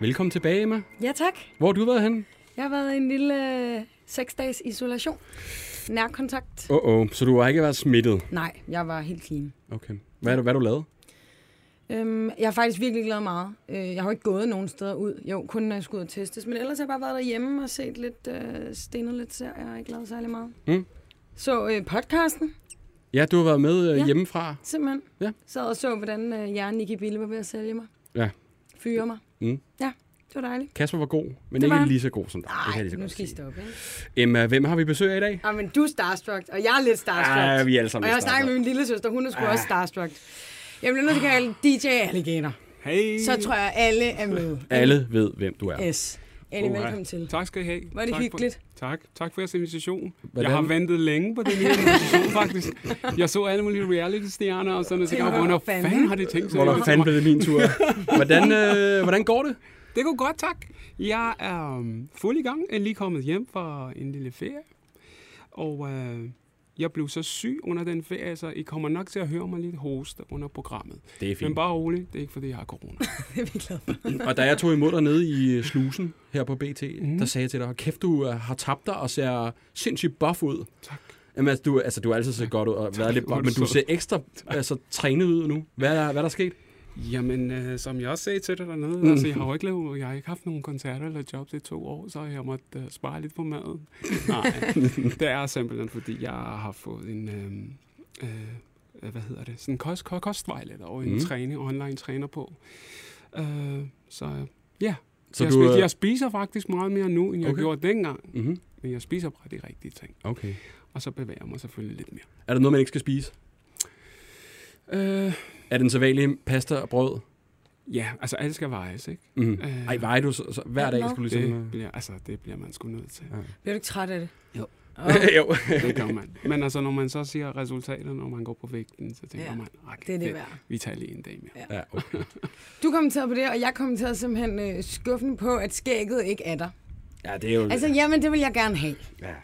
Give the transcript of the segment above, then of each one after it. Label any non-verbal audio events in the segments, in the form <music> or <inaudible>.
Velkommen tilbage, Emma. Ja, tak. Hvor har du været henne? Jeg har været i en lille øh, dages isolation. Nærkontakt. Åh, oh, oh, så du har ikke været smittet? Nej, jeg var helt clean. Okay. Hvad er du, hvad har du lavet? Øhm, jeg har faktisk virkelig glad meget. Øh, jeg har jo ikke gået nogen steder ud. Jo, kun når jeg skulle ud og testes. Men ellers har jeg bare været derhjemme og set lidt, øh, stenet lidt serier. Jeg har ikke lavet særlig meget. Mm. Så øh, podcasten, Ja, du har været med øh, Ja. hjemmefra. simpelthen. Ja. Sad og så, hvordan øh, jeg og Nicky Bille var ved at sælge mig. Ja. Fyre mig. Mm. Ja, det var dejligt. Kasper var god, men Det ikke var lige så god som dig. det kan Nej, lige så nu godt skal I stoppe, ikke? Emma, hvem har vi besøg af i dag? Ah, men du er starstruck, og jeg er lidt starstruck. Ja, vi er alle sammen Og jeg har snakket med min lille søster, hun er sgu Ah. også starstruck. Jeg bliver nødt til at kalde DJ Alligator. Hey! Så tror jeg, alle er med. Alle ved, hvem du er. S. Ali, Uha. velkommen til. Tak skal I have. Var det tak hyggeligt? For, tak. Tak for jeres invitation. Hvordan- Jeg har ventet længe på den her invitation, faktisk. Jeg så alle mulige reality-stjerner og sådan, og så jeg, Hvor hvornår fanden? har de tænkt sig? Hvor at der invitere fanden blev det min tur. Hvordan, øh, hvordan går det? Det går godt, tak. Jeg er um, fuld i gang. Jeg er lige kommet hjem fra en lille ferie. Og øh, jeg blev så syg under den ferie, så I kommer nok til at høre mig lidt hoste under programmet. Det er Men bare roligt, det er ikke fordi, jeg har corona. <laughs> Det er vi glade for. <laughs> Og da jeg tog imod dig nede i øh, slusen her på BT, mm. Der sagde jeg til dig, "Hold kæft, du øh, har tabt dig og ser sindssygt buff ud. Tak. Jamen, altså, du, altså, du har altid set godt ud og været lidt buff, men du ser ekstra altså, trænet ud nu. Hvad er, hvad er der sket? Jamen, øh, som jeg også sagde til dig dernede, Mm. altså, jeg har jo ikke, lavet, jeg har ikke haft nogen koncerter eller jobs i to år, så jeg måtte øh, spare lidt på maden. <laughs> Nej, det er simpelthen, fordi jeg har fået en, øh, øh, hvad hedder det, sådan en kost, kost, kostvejleder og en Mm. træning, online træner på. Øh, så ja, Så så jeg, du, spiser, øh, jeg spiser faktisk meget mere nu, end jeg Okay. gjorde dengang. Mm-hmm. Men jeg spiser bare de rigtige ting. Okay. Og så bevæger jeg mig selvfølgelig lidt mere. Er der noget, man ikke skal spise? Øh, Er det en sædvanlig pasta og brød? ja, altså alt skal vejes, ikke? Mm. Øh, Ej, vejer du så, så hver dag? Skulle ligesom, Det bliver, altså, det bliver man sgu nødt til. Ja. Bliver du ikke træt af det? Jo. Oh, <laughs> jo. Det gør man. Men altså, når man så siger resultater, når man går på vægten, så tænker Ja, man, okay, det er det værd. vi tager lige en dag mere. Ja. Ja, okay. Du kommenterede på det, og jeg kommenterede simpelthen øh, skuffen på, at skægget ikke er der. ja, det er jo... Altså, jamen, det vil jeg gerne have. ja. Er?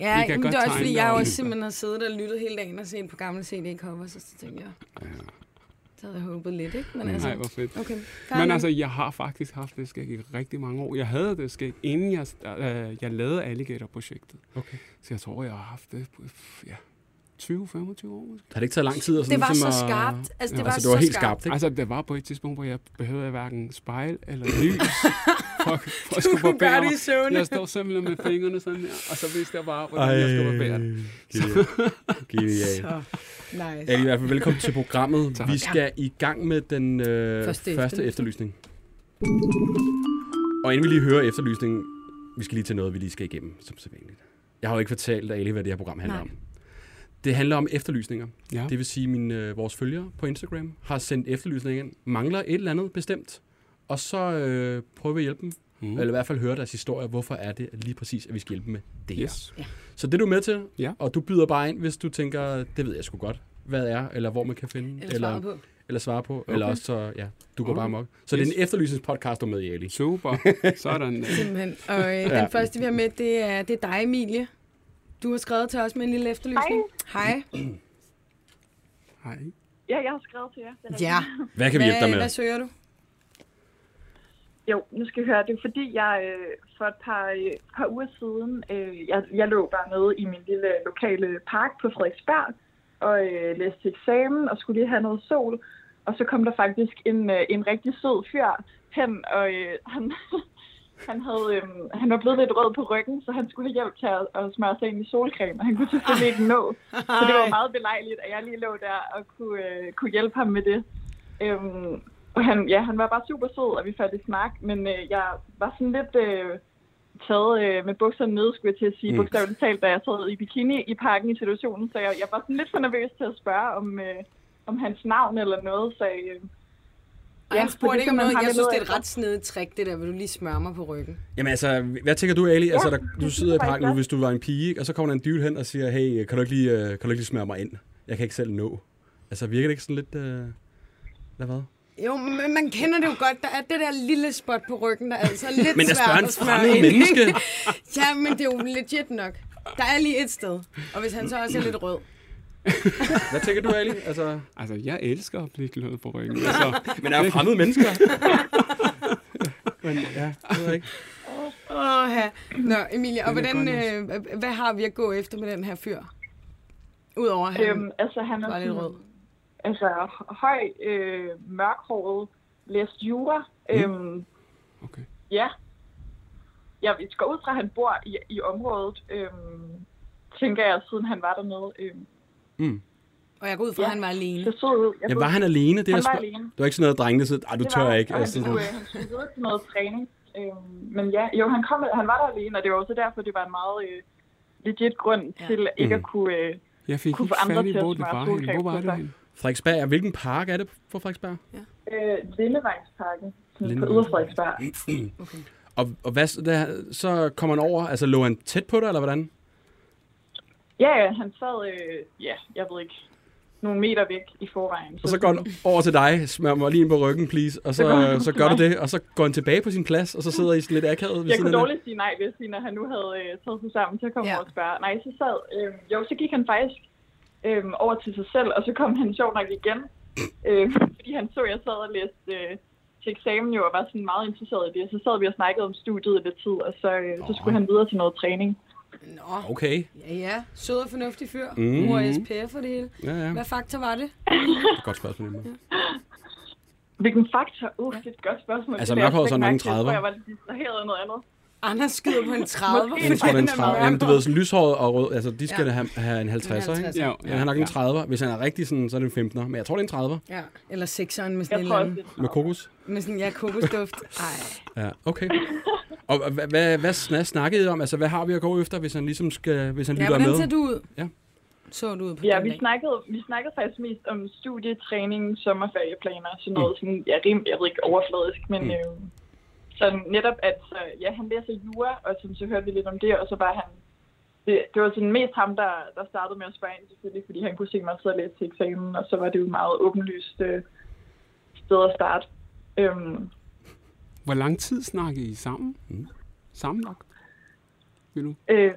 Ja, det er også fordi, jeg også simpelthen har siddet og lyttet hele dagen og set på gamle CD-covers, og så tænkte jeg, Ja. Så havde jeg håbet lidt, ikke? Men Mm. altså, Nej, hvor fedt. okay. Men altså, jeg har faktisk haft det skæg i rigtig mange år. Jeg havde det skæg, inden jeg, øh, jeg lavede Alligator-projektet. Okay. Så jeg tror, jeg har haft det på ja, 20-25 år måske. Har det ikke taget lang tid? at sådan det var ligesom så skarpt. Altså, det Ja, var altså, det var så helt skarpt. skarpt, ikke? Altså, der var på et tidspunkt, hvor jeg behøvede hverken spejl eller lys <laughs> for, for at Du skulle kunne gøre barbere det mig. i søvn. Jeg står simpelthen med fingrene sådan her, og så vidste jeg bare, hvordan jeg skulle barbere det. Genial. Så, <laughs> nice. Ja, i hvert fald velkommen til programmet. Tak. Vi skal i gang med den øh, Første første, efterlysning. efterlysning. Og inden vi lige hører efterlysningen, vi skal lige til noget, vi lige skal igennem, som sædvanligt. Jeg har jo ikke fortalt Ali, hvad det her program handler Nej. om. Det handler om efterlysninger. Ja. Det vil sige, at mine, øh, vores følgere på Instagram har sendt efterlysninger ind, mangler et eller andet bestemt, og så øh, prøver vi at hjælpe dem, Mm. eller i hvert fald høre deres historie, hvorfor er det lige præcis, at vi skal hjælpe med det her. Yes. Så det er du med til, Ja. og du byder bare ind, hvis du tænker, det ved jeg sgu godt, hvad er, eller hvor man kan finde, Eller svaret på. eller svare på, Okay. eller også så, ja, du går Okay. bare mok. Så det er Yes. en efterlysningspodcast, du er med i, Ali. Super. <laughs> Sådan. Simpelthen. Og øh, Ja. den første, vi har med, det er, det er dig, Emilie. Du har skrevet til os med en lille efterlysning. Hej. Hej. Ja, jeg har skrevet til jer. Det er rigtigt. Ja. Hvad kan vi hjælpe dig med? hvad søger du? Jo, nu skal I høre. Det er fordi, jeg øh, for et par, øh, par uger siden, øh, jeg, jeg lå bare nede i min lille lokale park på Frederiksberg og øh, læste eksamen og skulle lige have noget sol. Og så kom der faktisk en, øh, en rigtig sød fyr hen, og øh, han, <laughs> han, havde, øh, han var blevet lidt rød på ryggen, så han skulle have hjælp til at, at smøre sig ind i solcreme, og han kunne selvfølgelig ikke nå. Så det var meget belejligt, at jeg lige lå der og kunne, øh, kunne hjælpe ham med det. Øhm, han, ja, han var bare super sød, og vi faldt i snak, men øh, jeg var sådan lidt øh, taget øh, med bukserne nede, skulle jeg til at sige, Mm. bogstaveligt talt, da jeg sad i bikini i parken i situationen, så jeg, jeg var sådan lidt for nervøs til at spørge om, øh, om hans navn eller noget, så øh, Og jeg spurgte det ikke om noget. Jeg synes, det er et ret snedigt trick, det der, hvor du lige smører mig på ryggen. Jamen altså, hvad tænker du, Ali? Altså, der, du sidder i parken nu, hvis du var en pige, ikke? og så kommer der en dyr hen og siger, hey, kan du ikke lige, øh, kan du ikke lige smøre mig ind? Jeg kan ikke selv nå. Altså, virker det ikke sådan lidt... Øh... Hvad hvad? Jo, men man kender det jo godt. Der er det der lille spot på ryggen, der er altså lidt Men svært at smøre ind. menneske. <laughs> ja, men det er jo legit nok. Der er lige et sted. Og hvis han så også er lidt rød. <laughs> Hvad tænker du, Ali? Altså, Altså, jeg elsker at blive glad på ryggen. <laughs> Altså, men er jo fremmede mennesker. Men ja, det ved jeg ikke. Åh, ja. Nå, Emilie, og hvordan, øh, hvad har vi at gå efter med den her fyr? Udover at han Øhm, altså, han er var lidt sådan- rød. Altså høj, øh, mørkhåret, læst jura. Mm. Øhm, Okay. ja. Jeg går ud fra, at han bor i, i området, øhm, tænker jeg, siden han var dernede. Øhm, Mm. Og jeg går ud fra, at Ja. han var alene. det så ud. Jeg Ja, var han alene? Det, er han var alene. det var ikke sådan noget, drengene sagde, "Ej, du Det tør var, ikke. Og Altså, han, skulle, han skulle til noget træning. Øhm, men ja, jo, han, kom, han var der alene, og det var også derfor, det var en meget øh, legit grund Ja. til ikke Mm. at kunne... Øh, Jeg fik Kunne ikke få andre til at hvor det smøre Hvor var det Frederiksberg, hvilken park er det på Frederiksberg? øh, Lindevejsparken sådan på Lindevejs- Ydre Frederiksberg. <clears throat> Okay. Og, og hvad, så- der, så kommer han over, altså lå han tæt på dig, eller hvordan? Ja, ja, han sad, øh, ja, jeg ved ikke, nogle meter væk i forvejen. Og så går han over til dig, smør mig lige ind på ryggen, please, og så, Så går han så gør du det, og så går han tilbage på sin plads, og så sidder I sådan lidt akavet ved Jeg kunne dårligt sige nej, hvis når han nu havde øh, taget sig sammen til at komme Ja. ja. over og spørge. Nej, så sad, øh, jo, så gik han faktisk øh, over til sig selv, og så kom han sjov nok igen. Øh, fordi han så, at jeg sad og læste øh, til eksamen jo, og var sådan meget interesseret i det. Så sad vi og snakkede om studiet i lidt tid, og så, øh, så skulle han videre til noget træning. Nå, Okay, ja, ja. Sød og fornuftig fyr. Mm. Mor SPF og det hele. ja, ja. Hvad faktor var det? Godt spørgsmål. Emma. Hvilken faktor? Uh, det er et godt spørgsmål. Altså, Det mørkhåret slet så ikke nok en mærke til. 30'er. Jeg tror, jeg var lidt distraheret af noget andet. Anders skyder på en 30. Måske Jeg tror, det er en Fanden 30. Jamen, du ved, sådan lyshåret og rød, altså de skal Ja. ja. have, have en 50'er, ikke? 50'er. Ja, Ja, han er nok en 30'er. Hvis han er rigtig sådan, så er det en 15'er. Men jeg tror, det er en 30'er Ja, eller sekseren med sådan Jeg en anden. det er med kokos. Med sådan, ja, kokosduft. Ej. Ja, okay. Og hvad, hvad, hvad sn- snakkede I om? Altså, hvad har vi at gå efter, hvis han ligesom skal, hvis han Ja, lytter hvordan med? ser du ud? Ja. Så du ud på Ja, vi dag? snakkede, vi snakkede faktisk mest om studietræning, sommerferieplaner, sådan noget sådan, ja, rim, jeg ved ikke, overfladisk, men Mm. mm. øh, sådan netop, at så, ja, han læser jura, og sådan, så hørte vi lidt om det, og så var han, det, det var sådan mest ham, der, der startede med at spørge ind, selvfølgelig, fordi han kunne se mig sidde og læse til eksamen, og så var det jo et meget åbenlyst øh, sted at starte. Øhm, Hvor lang tid snakkede I sammen? Mm. Sammenlagt? Vil du? øh,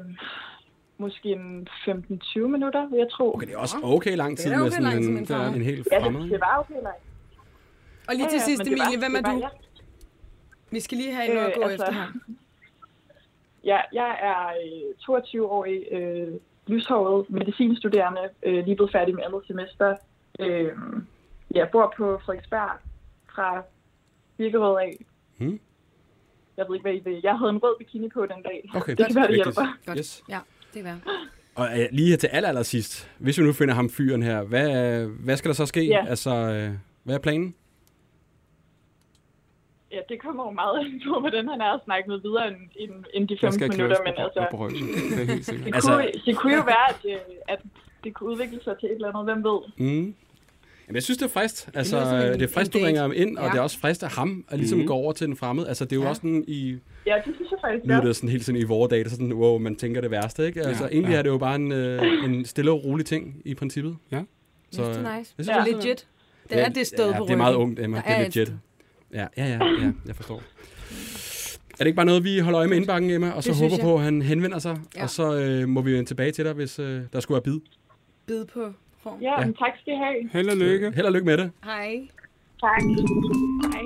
måske en 15-20 minutter, vil jeg tro. Okay, det er også okay lang tid Det er med sådan lang tid en, en en helt Ja, fremmed. det, ikke? det var okay langt. Og lige til Ja, ja, sidst, det Emilie, hvem er det var- du? ja. Vi skal lige have noget at Øh, gå altså- efter her. <laughs> Ja, jeg er øh, 22-årig, øh, lyshåret medicinstuderende, øh, lige blevet færdig med andet semester. Øh, jeg bor på Frederiksberg fra Birkerød af. Hmm. Jeg ved ikke, hvad I vil. Jeg havde en rød bikini på den dag. Okay, Det kan være, det hjælper. Godt. Yes. Ja, det er værd. Og øh, lige her til aller, aller sidst, hvis vi nu finder ham fyren her, hvad, hvad skal der så ske? Ja. Altså, øh, hvad er planen? Ja, det kommer jo meget ind <laughs> på, hvordan han er at snakke med videre end, end, end de Der 15 skal minutter. Men altså. Det er helt sikkert. det, Altså- kunne, det kunne jo være, at, øh, at det kunne udvikle sig til et eller andet. Hvem ved? Mm. Jamen, jeg synes, det er frist. Altså, som en- det er frist, du ringer ham ind, og Ja. det er også frist af ham at ligesom Mhm. gå over til den fremmede. Altså, det er jo Ja. også sådan i, Ja, det synes jeg faktisk, lyder ja. det sådan helt sådan i vore dage, så sådan, wow, man tænker det værste, ikke? Altså, Ja, egentlig ja. er det jo bare en, øh, en stille og rolig ting i princippet. Ja. Så, det er nice. jeg synes, Det er det er- legit. Det er det sted ja, på det ryggen. er meget ungt, Emma. Der Det er legit. Ja, ja, ja, ja, jeg forstår. Er det ikke bare noget, vi holder øje med indbakken, Emma, og så Det håber jeg. på, at han henvender sig, Ja. og så øh, må vi vende tilbage til dig, hvis øh, der skulle være bid. Bid på form. Ja, Ja. men tak skal I have. Held og lykke. Held og lykke med det. Hej. Tak. Hej.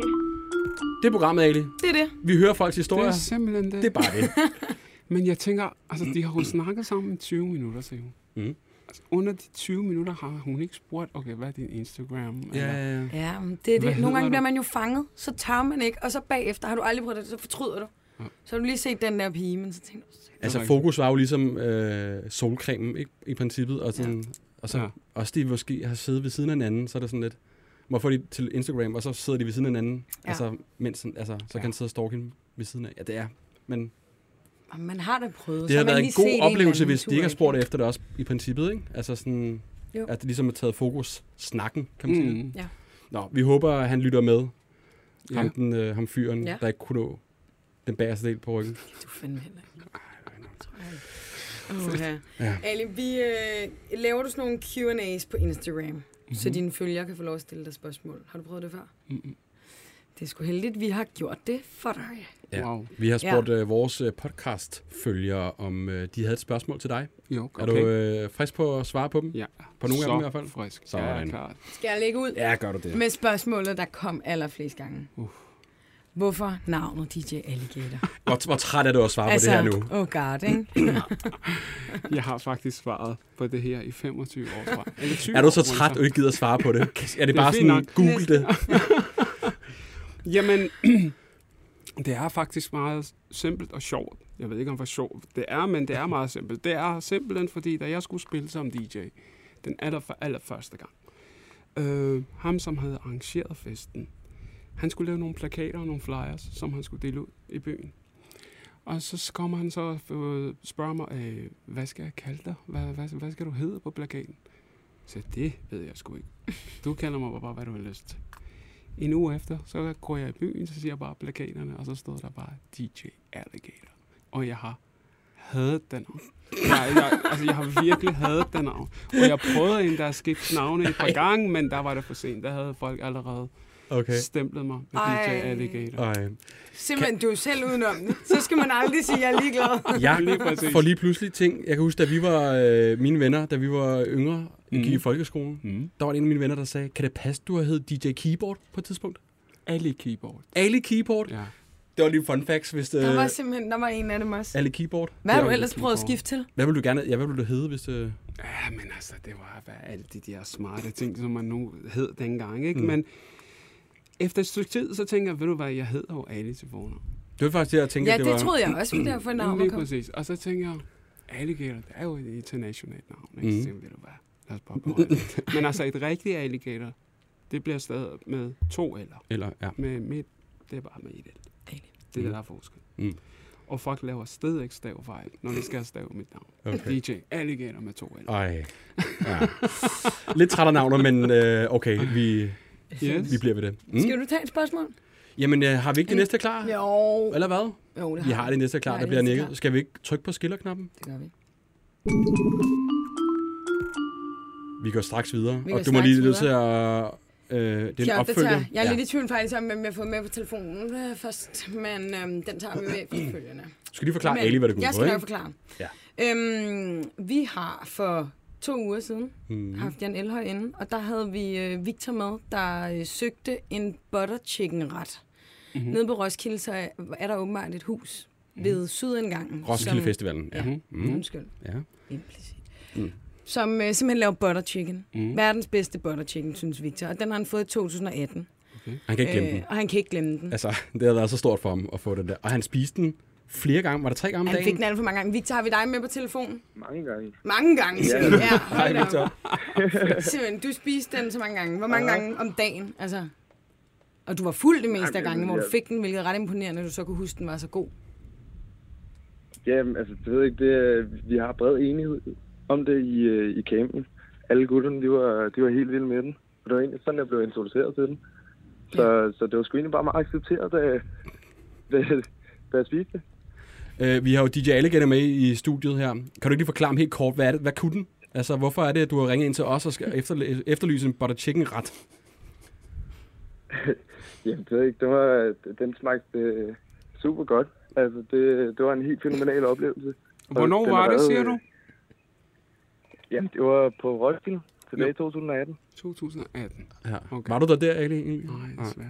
Det er programmet, Ali. Det er det. Vi hører folks Det historier. er simpelthen det. Det er bare det. <laughs> Men jeg tænker, altså de har jo snakket sammen i 20 minutter, siger hun. Mm. Altså, under de 20 minutter har hun ikke spurgt, okay, hvad er din Instagram? Ja, Eller, ja, ja. Ja, men det er det. Nogle gange bliver man jo fanget, så tør man ikke, og så bagefter har du aldrig prøvet det, så fortryder du. Ja. Så har du lige set den der pige, men så tænker du, Altså, fokus var jo ligesom øh, solcremen, ikke? I princippet. Og, sådan, og så Ja. også de måske har siddet ved siden af hinanden, så er det sådan lidt... Må få de til Instagram, og så sidder de ved siden af hinanden. Ja. Altså, mens, altså, så Ja. kan han sidde og stalke hende ved siden af. Ja, det er. Men "Åh, man har da prøvet. det har været en god oplevelse, hvis de ikke har spurgt efter det også i princippet, ikke? Altså sådan, Jo. at det ligesom har taget fokus, snakken, kan man sige. Mm. Ja. Nå, vi håber, at han lytter med. Ja. Ham, den, øh, ham fyren, Ja. der ikke kunne nå den bagerste del på ryggen. Du er fandme heller ikke. Oh, ja. Ali, vi øh, laver du sådan nogle Q&A's på Instagram, Mhm. mm-hmm. så dine følgere kan få lov at stille dig spørgsmål. Har du prøvet det før? Mm-mm. Det er sgu heldigt, vi har gjort det for dig. Ja. Wow. Vi har spurgt øh, vores øh, podcast-følgere, om øh, de havde et spørgsmål til dig. Jo, Er okay. du øh, frisk på at svare på dem? Ja. På nogle af Så dem i hvert fald? frisk. Sådan. Ja, klart. Skal jeg lægge ud Ja, gør du det. med spørgsmålet, der kom allerflest gange? Uh. Hvorfor navnet DJ Alligator? <laughs> Hvor, hvor træt er du at svare altså, på det her nu? oh god, ikke? <laughs> Jeg har faktisk svaret på det her i 25 år. Eller 20 Er du så år, træt, at du ikke gider at svare på det? <laughs> Er det er bare sådan, nok. google det? Jamen, <clears throat> det er faktisk meget simpelt og sjovt. Jeg ved ikke, om hvor sjovt det er, men det er <laughs> meget simpelt. Det er simpelthen, fordi da jeg skulle spille som DJ, den aller, aller første gang, øh, ham, som havde arrangeret festen, han skulle lave nogle plakater og nogle flyers, som han skulle dele ud i byen. Og så kommer han så og øh, spørger mig, øh, hvad skal jeg kalde dig? Hvad, hvad, hvad skal du hedde på plakaten? Så det ved jeg sgu ikke. Du kalder mig bare, hvad du har lyst til. En uge efter, så går jeg i byen, så siger jeg bare plakaterne, og så stod der bare DJ Alligator. Og jeg har hadet den navn. Jeg, jeg, altså, jeg har virkelig hadet den navn. Og jeg prøvede endda at skifte navne et par gange, men der var det for sent. Der havde folk allerede Okay. stemplet mig med Ej. DJ Alligator. Ej. Simpelthen, du er selv udenom det. Så skal man aldrig sige, at jeg er ligeglad. <laughs> Jeg Lige får lige pludselig ting. Jeg kan huske, da vi var øh, mine venner, da vi var yngre, mm. Gik i folkeskolen, Mm. der var en af mine venner, der sagde, kan det passe, du har heddet DJ Keyboard på et tidspunkt? Ali Keyboard. Ali Keyboard? Ja. Det var lige fun facts, hvis det... Der var simpelthen, der var en af dem også. Ali Keyboard. Hvad har du er ellers prøvet at skifte til? Hvad vil du gerne... Ja, hvad vil du hedde, hvis det... Ja, men altså, det var hvad, alle de der smarte ting, som man nu hed dengang, ikke? Mm. Mm. Men efter et stykke tid, så tænker jeg, ved du hvad, jeg hedder jo Ali til fornavn. Det var faktisk det, jeg tænkte, Ja, det, det var... troede jeg også, fordi derfor navnet Lige kom. præcis. Og så tænker jeg, alligator, det er jo et internationalt navn, ikke? Mhm. Så tænker jeg, ved du hvad, lad os bare beholde det. <laughs> Men altså, et rigtigt alligator, det bliver stadig med to eller. Eller, ja. Med midt, det er bare med et el. Ali. Det er Mm. det, der er forskel. Mm. Og folk laver stadig ikke stavefejl, når de skal stave mit navn. Okay. <laughs> DJ Alligator med to eller. Ej. Ja. Lidt træt af navnet, men øh, okay, vi, Yes. vi bliver ved det. Mm. Skal du tage et spørgsmål? Jamen, øh, har vi ikke det næste klar? Jo. Eller hvad? Jo, det Vi har det næste klar, Ja, der bliver nikket. klar. Skal vi ikke trykke på skillerknappen? Det gør vi. Vi går straks videre. Vi og du må lige nødt til at... Øh, det er en jeg opfølger. Jeg er lidt i tvivl faktisk om, hvem jeg har fået med på telefonen øh, først, men øhm, den tager vi med efterfølgende. Du skal lige forklare Men Ali, hvad det går ud Jeg på, skal nok forklare. Ja. Øhm, vi har for to uger siden Mm. haft Jan Elhøj inde, og der havde vi øh, Victor med, der øh, søgte en butter chicken ret. Mhm. Mm-hmm. Nede på Roskilde, så er, er der åbenbart et hus ved sydindgangen. Roskilde Festivalen, ja. Ja. Mm. undskyld. ja. Implicit. Mm. Som øh, simpelthen laver butter chicken. Mm. Verdens bedste butter chicken, synes Victor. Og den har han fået i 2018. Han kan ikke glemme den. og han kan ikke glemme den. Altså, <laughs> det har været så stort for ham at få den der. Og han spiste den flere gange. Var det tre gange om Han dagen? fik den alt for mange gange. Victor, har vi dig med på telefon? Mange gange. Mange gange, ja. ja <laughs> Hej, Victor. Simpelthen, du spiste den så mange gange. Hvor mange Ja. gange om dagen? Altså, og du var fuld det meste af Jamen, gange, hvor du fik den, hvilket er ret imponerende, at du så kunne huske, den var så god. Jamen, altså, det ved jeg ikke, det, er- vi har bred enighed om det i, øh, i campen. Alle gutterne, de var, de var helt vilde med den. Og det var egentlig sådan, jeg blev introduceret til den. Så, så det var sgu egentlig bare meget accepteret, da, da, da jeg spiste det. Øh, vi har jo DJ Alligator med i studiet her. Kan du ikke lige forklare ham helt kort, hvad, er det, hvad kunne den? Altså, hvorfor er det, at du har ringet ind til os og skal efterle- efterlyse en butter chicken ret? <laughs> Jamen, det ikke, det var, den smagte øh, super godt. Altså, det, det var en helt fænomenal oplevelse. Hvornår var det, siger øh, du? Jamen, det var på Roskilde tilbage i 2018. 2018. Ja. Okay. Var du der der, Ali? egentlig? Nej, desværre.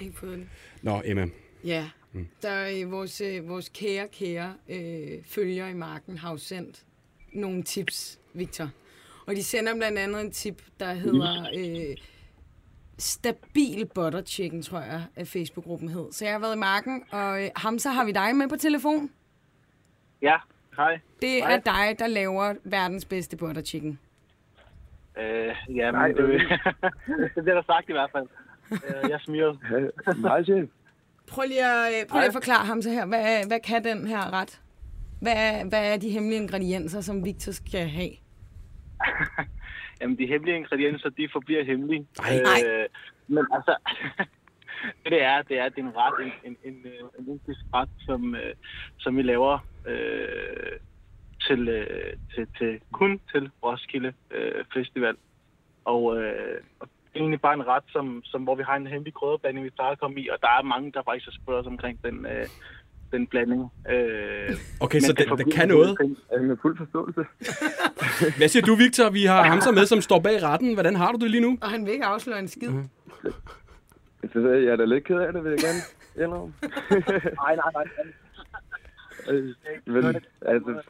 Ikke fået den. Nå, Emma. Ja, Mm. der er øh, vores, øh, vores kære, kære øh, følger i marken har jo sendt nogle tips, Victor. Og de sender blandt andet en tip, der hedder øh, Stabil Butter Chicken, tror jeg, at Facebook-gruppen hed. Så jeg har været i marken, og øh, Hamza, har vi dig med på telefon? Ja, hej. Det Hej. er dig, der laver verdens bedste butter chicken. Øh, ja, Nej, men det, øh. <laughs> det bliver der sagt i hvert fald. Øh, jeg. Ja, meget chef. Prøv lige at, øh, prøv lige at forklare ham så her. Hvad, hvad kan den her ret? Hvad er, hvad er de hemmelige ingredienser, som Victor skal have? <laughs> Jamen, de hemmelige ingredienser, de forbliver hemmelige. Ej. Nej. men altså, det <laughs> det er, det er, det er en ret, en, en, en, øh, en indisk ret, som, øh, som vi laver øh, til, øh, til, til, kun til Roskilde øh, Festival. Og, øh, og egentlig bare en ret, som, som, hvor vi har en hemmelig krydderblanding, vi plejer at komme i, og der er mange, der faktisk har spurgt os omkring den, øh, den blanding. Øh, Okay, så den, den kan noget. ting. Ja, med fuld forståelse. <laughs> Hvad siger du, Victor? Vi har ham så med, som står bag retten. Hvordan har du det lige nu? Og han vil ikke afsløre en skid. Så jeg er da lidt ked af det, vil jeg gerne endnu. <laughs> Nej, nej, nej. <laughs> Øh, Men altså,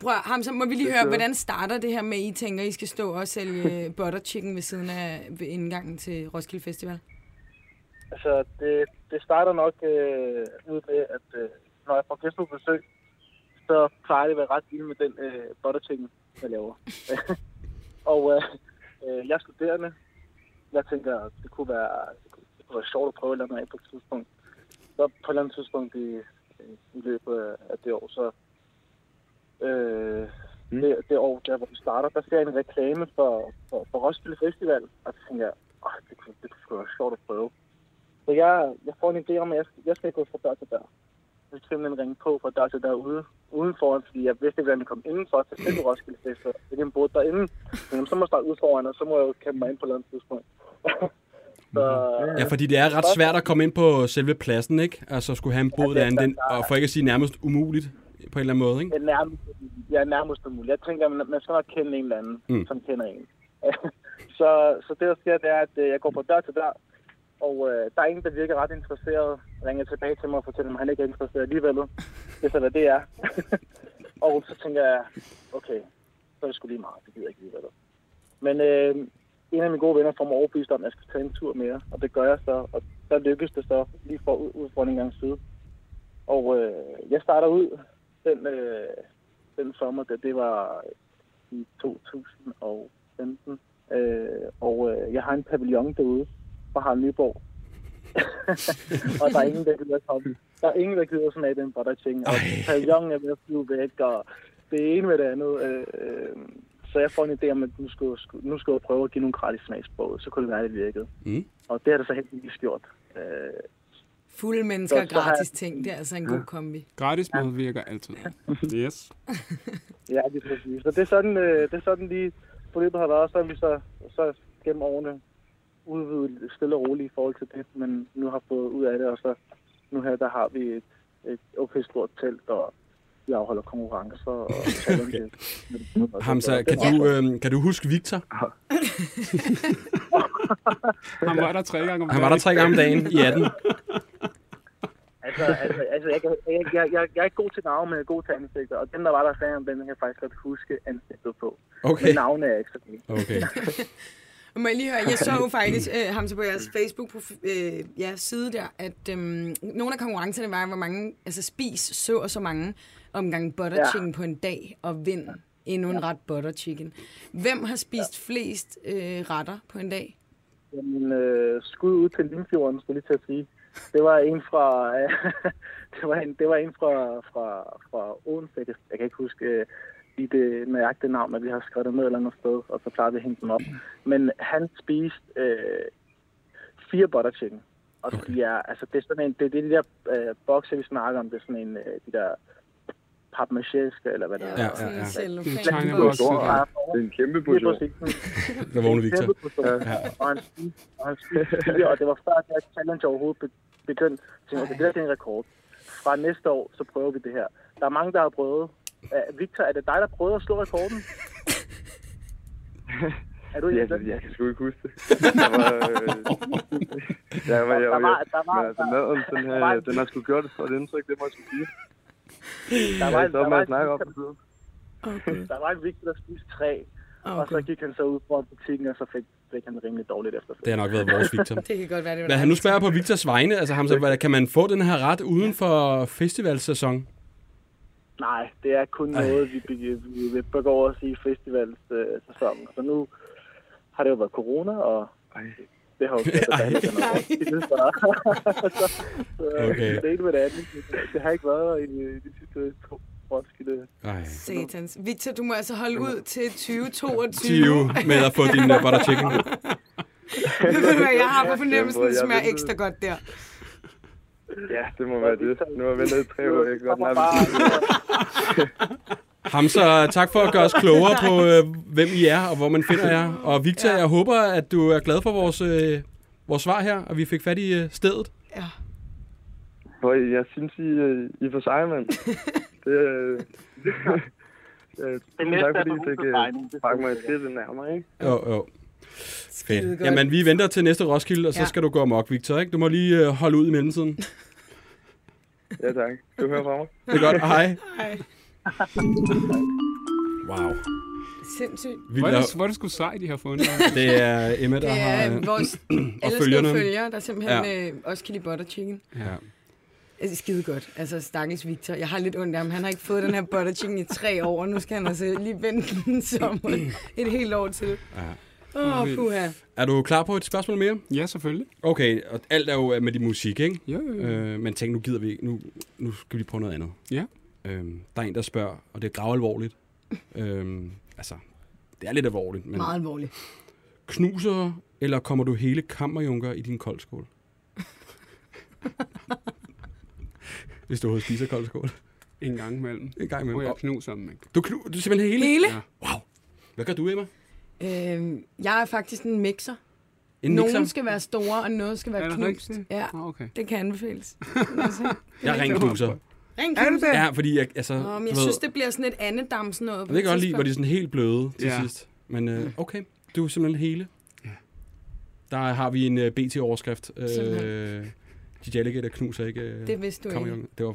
Prøv ham, så må vi lige høre, hvordan starter det her med, at I tænker, at I skal stå og sælge <laughs> butter chicken ved siden af ved indgangen til Roskilde Festival? Altså, det, det starter nok øh, ud med, at øh, når jeg får gæster på besøg, så plejer det at være ret vildt med den øh, butter chicken, jeg laver. <laughs> og øh, øh, jeg er studerende. Jeg tænker, det kunne være, det kunne, det kunne være sjovt at prøve at lade mig af på et tidspunkt. Så på et eller andet tidspunkt i, i løbet af det år, så øh, Mm. det, det år, der hvor vi starter, der ser jeg en reklame for, for, for Roskilde Festival, og så tænker jeg, Åh, det, kunne, det kunne sgu være sjovt at prøve. Så jeg, jeg får en idé om, at jeg, skal- jeg skal gå fra dør til dør. Jeg skal simpelthen ringe på fra dør til dør ude, udenfor, fordi jeg vidste ikke, hvordan jeg kom indenfor til selve Roskilde Festival. Det er en båd derinde. Men så må jeg starte ud foran, og så må jeg jo kæmpe mig ind på et eller andet tidspunkt. <laughs> så, Ja, fordi det er ret svært at komme ind på selve pladsen, ikke? Altså skulle have en bod Ja, det er derinde, den, og for ikke at sige nærmest umuligt på en eller anden måde, ikke? Jeg er nærmest, er nærmest umuligt. Jeg tænker, at man, man skal nok kende en eller anden, Mm. som kender en. <laughs> så, så det, der sker, det er, at øh, jeg går fra dør til dør, og øh, der er en, der virker ret interesseret, ringer tilbage til mig og fortæller mig, at han ikke er interesseret alligevel. Det er hvad det er. <laughs> og så tænker jeg, okay, så er det sgu lige meget, det gider jeg ikke alligevel. Men øh, en af mine gode venner får mig overbevist om, at jeg skal tage en tur mere, og det gør jeg så, og der lykkes det så lige for ud, ud foran en gang side. Og øh, jeg starter ud den, øh, den sommer, det, det var i 2015. Øh, og øh, jeg har en pavillon derude fra Harald Nyborg. <laughs> og der er ingen, der gider komme. Der er ingen, der gider smage den butter chicken. Og pavillonen er ved at flyve væk, og det ene med det andet. Øh, øh, så jeg får en idé om, at nu skulle, skulle- nu skulle jeg prøve at give nogle gratis smagsprøve. Så kunne det være, at det virkede. Mm. Og det har det så heldigvis gjort. Øh, Fulde mennesker og gratis ting, det er altså en god kombi. Gratis mad virker altid. <laughs> Yes. <laughs> Ja, det er præcis. Så det er sådan, øh, det er sådan lige forløbet har været, så vi så, så gennem årene udvidet stille og roligt i forhold til det, men nu har fået ud af det, og så nu her, der har vi et, et okay stort telt, og vi afholder konkurrencer og <laughs> challenges. Hamza, kan du, øh, kan du huske Victor? Han var der tre gange om Han var der dagen. tre gange om dagen i 18. Altså, altså, altså jeg, jeg, jeg, jeg, jeg er ikke god til navn, men jeg er god til ansigter, og den, der var der sagde om den, kan jeg faktisk godt huske ansigtet på. Okay. Men navnet er ikke så god. Okay. Og <laughs> Må jeg lige høre, jeg så jo faktisk øh, ham så på jeres Facebook på øh, ja, side der, at øhm, nogle af konkurrencerne var, hvor mange, altså spis så og så mange omgange butter Ja. chicken på en dag, og vind endnu en ret butter chicken. Hvem har spist flest øh, retter på en dag? Jamen, øh, skud ud til Limfjorden, skulle jeg lige til at sige. Det var en fra, <laughs> det var en, det var en fra, fra, fra Odense. Jeg kan- ikke huske øh, lige det nøjagtige navn, men vi har skrevet det ned et eller andet sted, og så plejer vi at hænge dem op. Men han spiste øh, fire butter chicken. Og okay. de er, altså, det er sådan en, det er de der øh, bokse, vi snakker om, det er sådan en, øh, de der papmaché eller hvad det er. Ja, ja, ja. Det er China boks. box. Ja, det er en kæmpe portion. Der vågner Victor. Ja. Og han spiste, og han spiste fire, og det var før det her challenge overhovedet be- begyndte. Så tænkte, jeg, okay, det der er en rekord. Fra næste år, så prøver vi det her. Der er mange, der har prøvet. Uh, Victor, er det dig, der prøvede at slå rekorden? <laughs> er du Ja, ja, jeg kan sgu ikke huske det. Der var, øh, <laughs> ja, men jeg, Der var- jeg, der var- men altså, maden, den, der var her, en- den har sgu gjort det for et indtryk, det må jeg sgu sige. der Jeg var, er en- så der, med var at en, snakke op Victor, på tiden. Okay. <laughs> der var en Victor, der spiste tre. Og så okay. gik han så ud fra butikken, og så fik, fik han det rimelig dårligt efter. Det har nok været vores Victor. <laughs> Det kan godt være, det var Lad han nu spørge på Victors vegne. Altså, Hamza, hvad- kan man få den her ret uden for festivalsæson? Nej, det er kun Ej. noget, vi, vi, vi, begår os i festivalssæsonen. Øh, sæsonen. så nu har det jo været corona, og Ej. Det har jo gjort, at det er <laughs> Okay. det er ikke med det andet. Det har ikke været i, i de sidste to Roskilde. Ej. Satans. Victor, du må altså holde ud til 2022. 20 med at få din uh, butter chicken. <laughs> Ved du hvad, jeg har på fornemmelsen, det jeg smager ekstra godt der. Ja, det må være det. Nu har jeg ventet i tre år, jeg kan godt lade <laughs> Hamza, tak for at gøre os klogere <laughs> på, øh, hvem I er og hvor man finder jer. Og Victor, jeg håber, at du er glad for vores, øh, vores svar her, og vi fik fat i øh, stedet. Ja. Hvor jeg synes, I, øh, I er for seje, mand. <laughs> Det, øh, <laughs> øh, Det tusind næste tak, er fordi på I fik øh. Det pakket mig et skridt nærmere, ikke? Jo, jo. Fedt. Jamen, vi venter til næste Roskilde, og så Ja. skal du gå amok, Victor, ikke? Du må lige øh, holde ud i mellemtiden. Ja, tak. Du hører fra mig. Det er godt. Hej. Hej. <laughs> Wow. Sindssygt. Hvor er, det, hvor er det sgu sejt, de har fundet. <laughs> Det er Emma, der Det har... er øh, vores <clears throat> følgerne. følger, der simpelthen Ja. øh, også kan lide butter chicken. Ja. Altså, skide godt. Altså, stakkels Victor. Jeg har lidt ondt af ham. Han har ikke fået den her butter chicken i tre år, og nu skal han altså lige vente den som et helt år til. Ja. Åh, oh, puha. Er du klar på et spørgsmål mere? Ja, selvfølgelig. Okay, og alt er jo med din musik, ikke? Jo, jo, jo. Øh, men tænk, nu gider vi ikke. Nu, nu skal vi prøve noget andet. Ja. Øhm, der er en, der spørger, og det er gravalvorligt. <laughs> øhm, altså, det er lidt alvorligt, men Meget alvorligt. knuser, eller kommer du hele kammerjunker i din koldskål? <laughs> Hvis du overhovedet spiser koldskål. En gang imellem. En gang Hvor imellem. jeg knuser dem, ikke? Du, knu, du er simpelthen hele? Hele? Ja. Wow. Hvad gør du, Emma? Øhm, jeg er faktisk en mixer. En Nogle mixer? skal være store, og noget skal være det knust. rigtigt? Ja, Ah, okay. det kan anbefales. <laughs> Altså, Jeg er ren knuser. Er det det? Ja, fordi jeg, altså... Åh, men jeg ved, synes, det bliver sådan et andedams noget. Jeg ved godt lide, hvor de er sådan helt bløde til Ja. sidst. Men øh, okay, du er simpelthen hele. Ja. Der har vi en uh, BT-overskrift. Uh, Simpelthen. de Alligator knuser ikke uh, Det vidste du ikke. Det var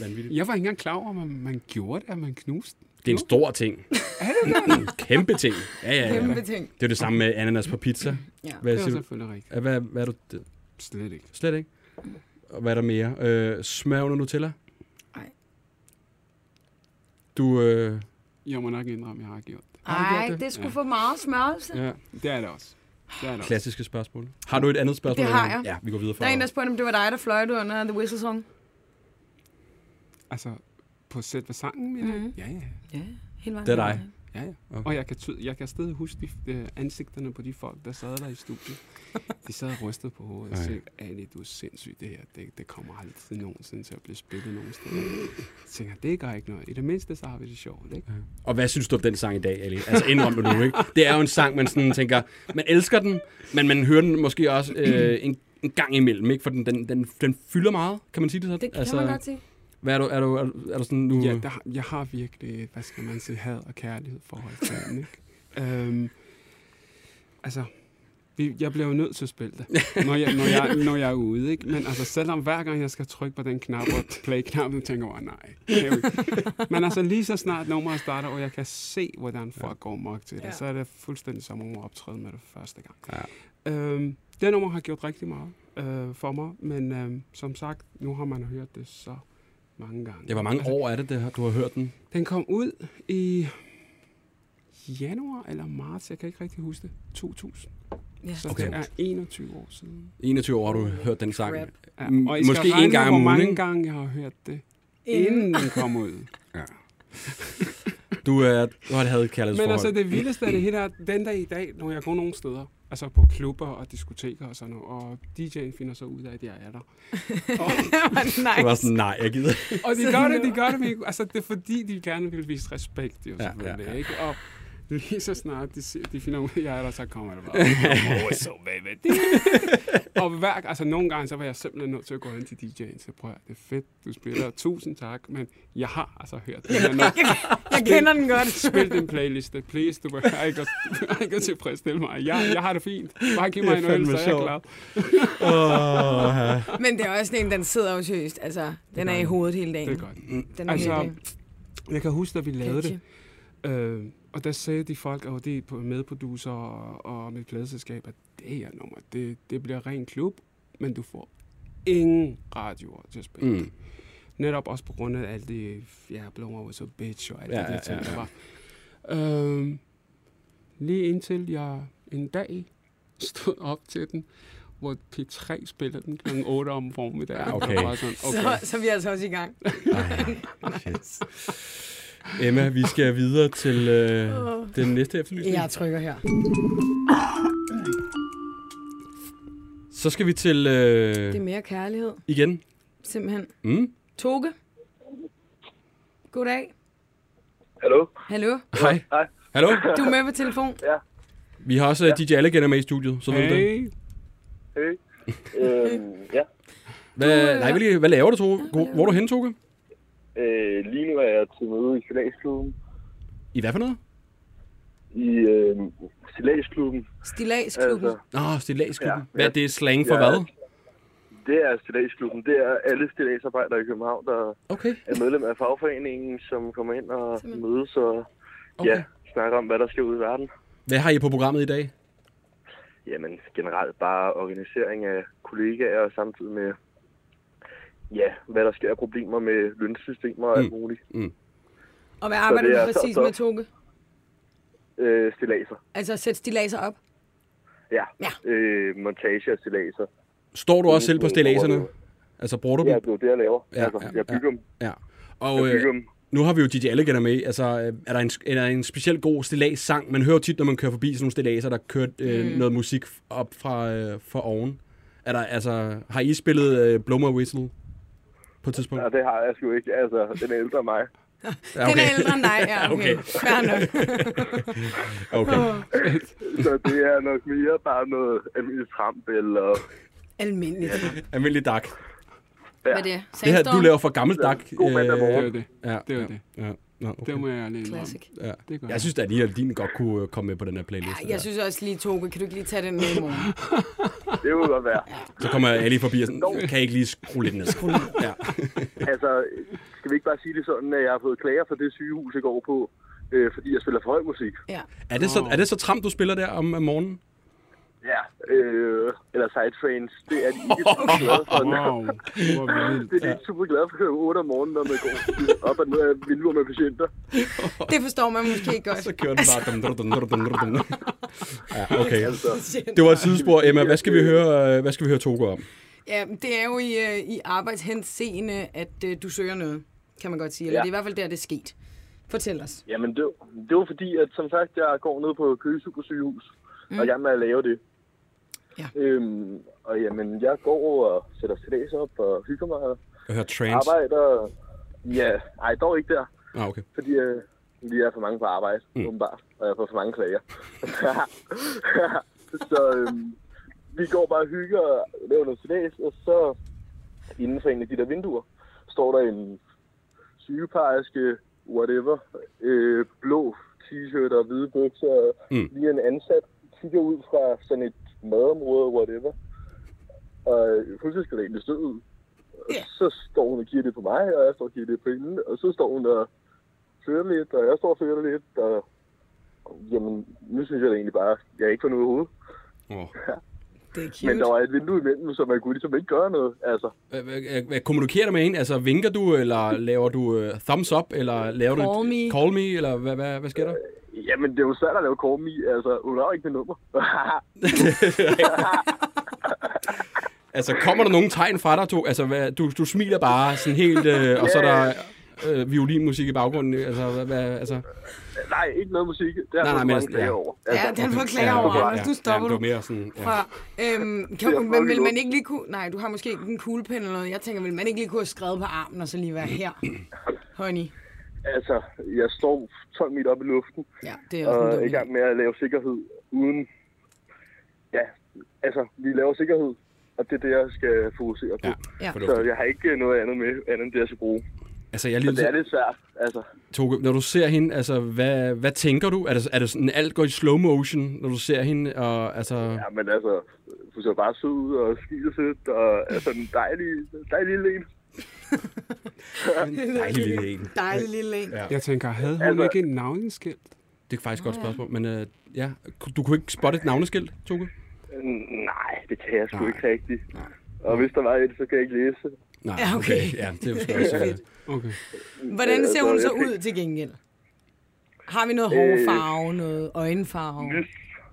vanvittigt. Jeg var ikke engang klar over, at man, man gjorde det, at man knuste. Det er en stor ting. <laughs> en kæmpe ting. Ja, ja, ja. Kæmpe ting. Det er det samme med ananas på pizza. Ja. Hvad, Det er selvfølgelig rigtigt. Hvad, hvad er du? det- Slet ikke. Slet ikke. Og hvad er der mere? Øh, smør under Nutella? Nej. Du, øh, Jeg må nok indrømme, at jeg har gjort det. Har du gjort Ej, det? det skulle Ja. få meget smørelse. ja, Det er det også. Det er det også. klassiske spørgsmål. Har du et andet spørgsmål? Det har jeg. Ja, vi går videre Der fra. er en, der spurgte, om det var dig, der fløjte under The Whistle Song. Altså, på selve sangen, mener? Mhm. Ja, ja. Ja, hele vejen. Det er dig. Ja, ja. Okay. Og jeg kan, ty- jeg kan stadig huske de, de, ansigterne på de folk, der sad der i studiet. <laughs> De sad og rystede på hovedet og sagde, Ali, du er sindssyg, det her, det, det kommer aldrig nogensinde til at blive spillet nogen steder. Jeg tænker, det gør ikke noget. I det mindste, så har vi det sjovt, ikke? Og hvad synes du om den sang i dag, Ali? Altså indrøm det nu, ikke? Det er jo en sang, man sådan tænker, man elsker den, men man hører den måske også øh, en, en gang imellem, ikke? For den, den, den, den fylder meget, kan man sige det sådan? Det kan altså, man godt sige. Hvad er du, er du, er du, er du sådan nu? Ja, der, jeg har virkelig, hvad skal man sige, had og kærlighed forhold til den, ikke? <laughs> Øhm, altså, vi- jeg bliver jo nødt til at spille det, når jeg, når jeg, <laughs> når jeg er ude, ikke? Men altså, selvom hver gang jeg skal trykke på den knap og play-knappen, tænker jeg, nej, det er jo ikke. Men altså, lige så snart nummeret starter, og jeg kan se, hvordan folk går mok til det, Ja. så er det fuldstændig som om at optræde med det første gang. Ja. Øhm, det nummer har gjort rigtig meget øh, for mig, men øhm, som sagt, nu har man hørt det så mange gange. Ja, hvor mange Altså, år er det, det har- du har hørt den? den kom ud i januar eller marts, jeg kan ikke rigtig huske det, 2000. Ja. Så Okay. det er 21 år siden. 21 år har du hørt den sang. Ja, og I måske skal en regne, gang om hvor mange gange jeg har hørt det, Inden. inden den kom ud. <laughs> Du, er, du har havde et kærlighedsforhold. Men altså det vildeste af det hele er, den dag i dag, når jeg går nogle steder, altså på klubber og diskoteker og sådan noget, og DJ'en finder så ud af, at jeg er der. <laughs> Og, nice. det var sådan, nej, jeg gider. og de gør det, de <laughs> gør det med, altså det er fordi, de gerne vil vise respekt, jo Ja, selvfølgelig, ja, ja. ikke? Og lige så snart de, de finder ud af, at jeg er der, så kommer det bare. Oh, so baby. og hver, altså nogle gange, så var jeg simpelthen nødt til at gå hen til DJ'en, så prøv at, det er fedt, du spiller, tusind tak, men jeg har altså hørt det. <laughs> Jeg Jeg kender den godt. <laughs> Spil din playliste, please. Du behøver ikke at, ikke at tilfredsstille mig. Jeg, jeg har det fint. Bare giv mig Det en er øl, så er jeg sjovt. glad. Oh, <laughs> Men det er også en, den sidder jo seriøst. Altså, den er i hovedet hele dagen. Det er godt. Den er Altså, Jeg kan huske, da vi lavede det, catchy. øh, og der sagde de folk, og de på- medproducer og, og mit pladeselskab, at det her nummer, det, det bliver ren klub, men du får ingen radioer til at spille. Mm. Netop også på grund af alt det, ja, Blow My Whistle Bitch og alt Ja, ja, det ja, der ting, ja, der var. Øhm, lige indtil jeg en dag stod op til den, hvor P3 spillede den kl. 8 om formiddagen. Ja, okay. Og var sådan, okay. Så, så er vi altså også i gang. Shit. <laughs> Emma, vi skal videre til øh, den næste efterlysning. Jeg trykker her. Så skal vi til Det er øh, mere kærlighed, igen. simpelthen. Mm. Toge. Goddag. Hallo? Hallo. Hej. Hej. Hallo? Du er med på telefon. Vi har også uh, DJ Alligator med i studiet, så ved du det. Hey. Hey. øhm, ja. Hvad, nej, hvad, lige- hvad laver du, Toge? Hvor hvor er du hen, Toge? Øh, lige nu er jeg til møde i Finansklubben. I hvad for noget? i øh, Stilagsklubben. Stilagsklubben. Altså, Nå, stillagsklubben. Ja, Hvad er det slang for Ja. hvad? det er Stilagsklubben. Det er alle stilagsarbejdere i København, der Okay. er medlem af fagforeningen, som kommer ind og mødes og Okay. ja, snakker om, hvad der sker ud i verden. Hvad har I på programmet i dag? Jamen generelt bare organisering af kollegaer og samtidig med, ja, hvad der sker af problemer med lønsystemer og alt Mm. muligt. Og hvad arbejder du præcis så- med, Toge? Øh, stilaser. Altså at sætte stilaser op? Ja. Ja. Øh, montage af stilaser. Står du også selv på Mm, stillagserne? hvor- Altså, bruger du Ja, dem? det er det, jeg laver. Ja, altså, ja, jeg bygger dem. Ja. Og Jeg øh, bygger dem. nu har vi jo DJ Alligator med. Altså, øh, er der en, er der en specielt god stillags-sang? Man hører jo tit, når man kører forbi sådan nogle stilladser, der kører øh, mm. noget musik op fra, øh, fra oven. Er der, altså, har I spillet øh, Blow My Whistle på et tidspunkt? Ja, det har jeg sgu ikke. Altså, den er ældre end mig. Ja, <laughs> Den er ældre end dig, ja, okay. <laughs> Okay. Fair nok. <laughs> okay. Så det er nok mere bare noget almindeligt tramp, eller... Almindeligt. Almindelig dak. Hvad er det? Det her, du laver for gammel dak. God mandag øh, Det morgen. var det. Ja, Det var ja, det. Ja, Nå, okay. Det må jeg alene Classic. ja. Det gør Jeg synes, at lige at din godt kunne øh, komme med på den her playlist. Ja, jeg synes også lige, Toge, kan du ikke lige tage den med i morgen? Det vil godt være. Så kommer Ali forbi og sådan, kan jeg ikke lige skrue lidt ned? Ja. Altså, skal vi ikke bare sige det sådan, at jeg har fået klager for det sygehus, jeg går på, øh, fordi jeg spiller for høj musik? Ja. Er, det så, er det så tram, du spiller der om, om morgenen? Ja. Øh, eller sidetrains. <laughs> <laughs> Det er de ikke super glade for. Wow. Det er de ikke super glade for at køre 8 om morgenen, når man går op og ned af vinduer med patienter. <laughs> Det forstår man måske ikke godt. Så kører den bare. Dum, dum, dum, dum, dum, dum, dum. Ja, okay. Altså, Det var et sidespor. Emma, hvad skal vi høre, øh, hvad skal vi høre Togo om? Ja, det er jo i, øh, i arbejdshenseende, at øh, du søger noget, kan man godt sige. Eller Ja. det er i hvert fald der, det er sket. Fortæl os. jamen, det, det var fordi, at som sagt, jeg går ned på Køge Supersygehus, mm. og jeg er med at lave det. Ja. Øhm, og jamen, jeg går og sætter stillads op og hygger mig. Jeg hører trance. Arbejder... Ja, ej, dog ikke der. Ah, okay. Fordi øh, vi er for mange på arbejde, Mm. åbenbart. Og jeg får for mange klager. <laughs> så øhm, vi går bare og hygger og laver noget stillads, og så inden for en af de der vinduer, står der en sygeplejerske, whatever, øh, blå t-shirt og hvide bukser, mm. lige en ansat, kigger ud fra sådan et madområde, whatever, og pludselig skal der egentlig stød ud. Og Ja. Så står hun og giver det på mig, og jeg står og giver det på hende, og så står hun og fører lidt, og jeg står og fører lidt, og jamen, nu synes jeg da egentlig bare, at jeg ikke får noget i hovedet. Oh. Det er cute. Men der var et vindue imellem, så man kunne ligesom ikke gøre noget. Altså, Hvad- Kommunikerer du med hende? Altså, vinker du, eller laver du uh, thumbs up, eller laver du... Call me. Call me, eller hvad, hvad, hvad sker der? jamen, det er jo svært at lave call me. Altså, hun har ikke det nummer. <laughs> Altså, kommer der nogen tegn fra dig, to? Altså, hvad, du, du smiler bare sådan helt, øh, og så er der øh, violinmusik i baggrunden. Altså, hvad, hvad, altså... Nej, ikke noget musik. Det har Nej, nej, men altså, klager ja. over. Ja, den får klager Ja, over, okay, Anders. ja. Nu stopper ja, du. mere sådan... Ja. Fra, øhm, kan, Jeg men vil man ikke lige kunne... Nej, du har måske ikke en kuglepen eller noget. Jeg tænker, vil man ikke lige kunne have skrevet på armen og så lige være her? Honey. Altså, jeg står 12 meter op i luften, Ja, det er også og en er i gang med at lave sikkerhed uden... Ja, altså, vi laver sikkerhed, og det er det, jeg skal fokusere på. Ja, Ja. Så jeg har ikke noget andet med, andet end det, jeg skal bruge. Altså, jeg er Så lige det er lidt svært, altså. Toge, når du ser hende, altså, hvad, hvad tænker du? Er det, er det sådan, alt går i slow motion, når du ser hende? Og, altså, Ja, men altså, du ser bare sød ud og skider sødt, og er sådan en dejlig, <laughs> dejlig lille en. dejlig lille en. Dejlig lille en. Ja. Jeg tænker, havde hun Altså- ikke en navneskilt? Det er faktisk et godt spørgsmål, men øh, ja, du kunne ikke spotte et navneskilt, Toge? Nej, det kan jeg sgu Nej. ikke rigtigt. Og hvis der var et, så kan jeg ikke læse. Nej, Ja, okay. Ja, det er jo også... Øh, Okay. Hvordan ser hun så kan- ud til gengæld? Har vi noget Øh, hårfarve, noget øjenfarve? Lys,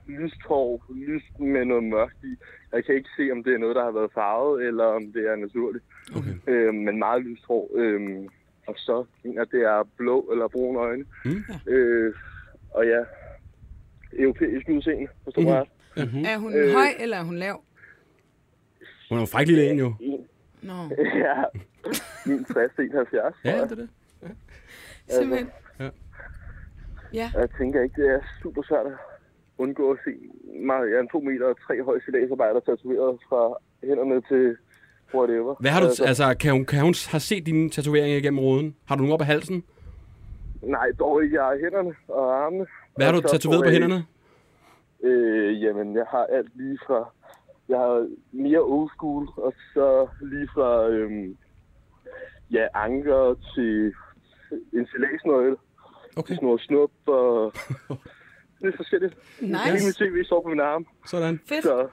lyst hår, lyst med noget mørkt i. Jeg kan ikke se, om det er noget, der har været farvet, eller om det er naturligt. okay. Øh, men meget lyst hår. Øh, og så en af det er blå eller brune øjne. Mm. Øh, og ja, europæisk udseende, forstår mm. jeg. Mm-hmm. Er hun Øh. høj, eller er hun lav? Hun er jo fræk lille en, jo. En, Nå, <laughs> ja, min 60 71. Ja, det er det. simpelthen. Ja. Ja, Jeg tænker ikke, det er super svært at undgå at se mig. Jeg er en to meter og tre høj stilagsarbejder tatoveret fra hænderne til whatever. Hvad har du, altså, kan hun, kan hun have set dine tatoveringer igennem ruden? Har du nogen op af halsen? Nej, dog ikke. Jeg har hænderne og armene. Hvad har du tatoveret på hænderne? Øh, jamen, jeg har alt lige fra... Jeg har mere old school, og så lige fra... Øhm, ja, anker til en. Okay, Snor snup og... <laughs> Det er forskelligt. Nice. Hele mit tv står på min arm. sådan. Fedt. Så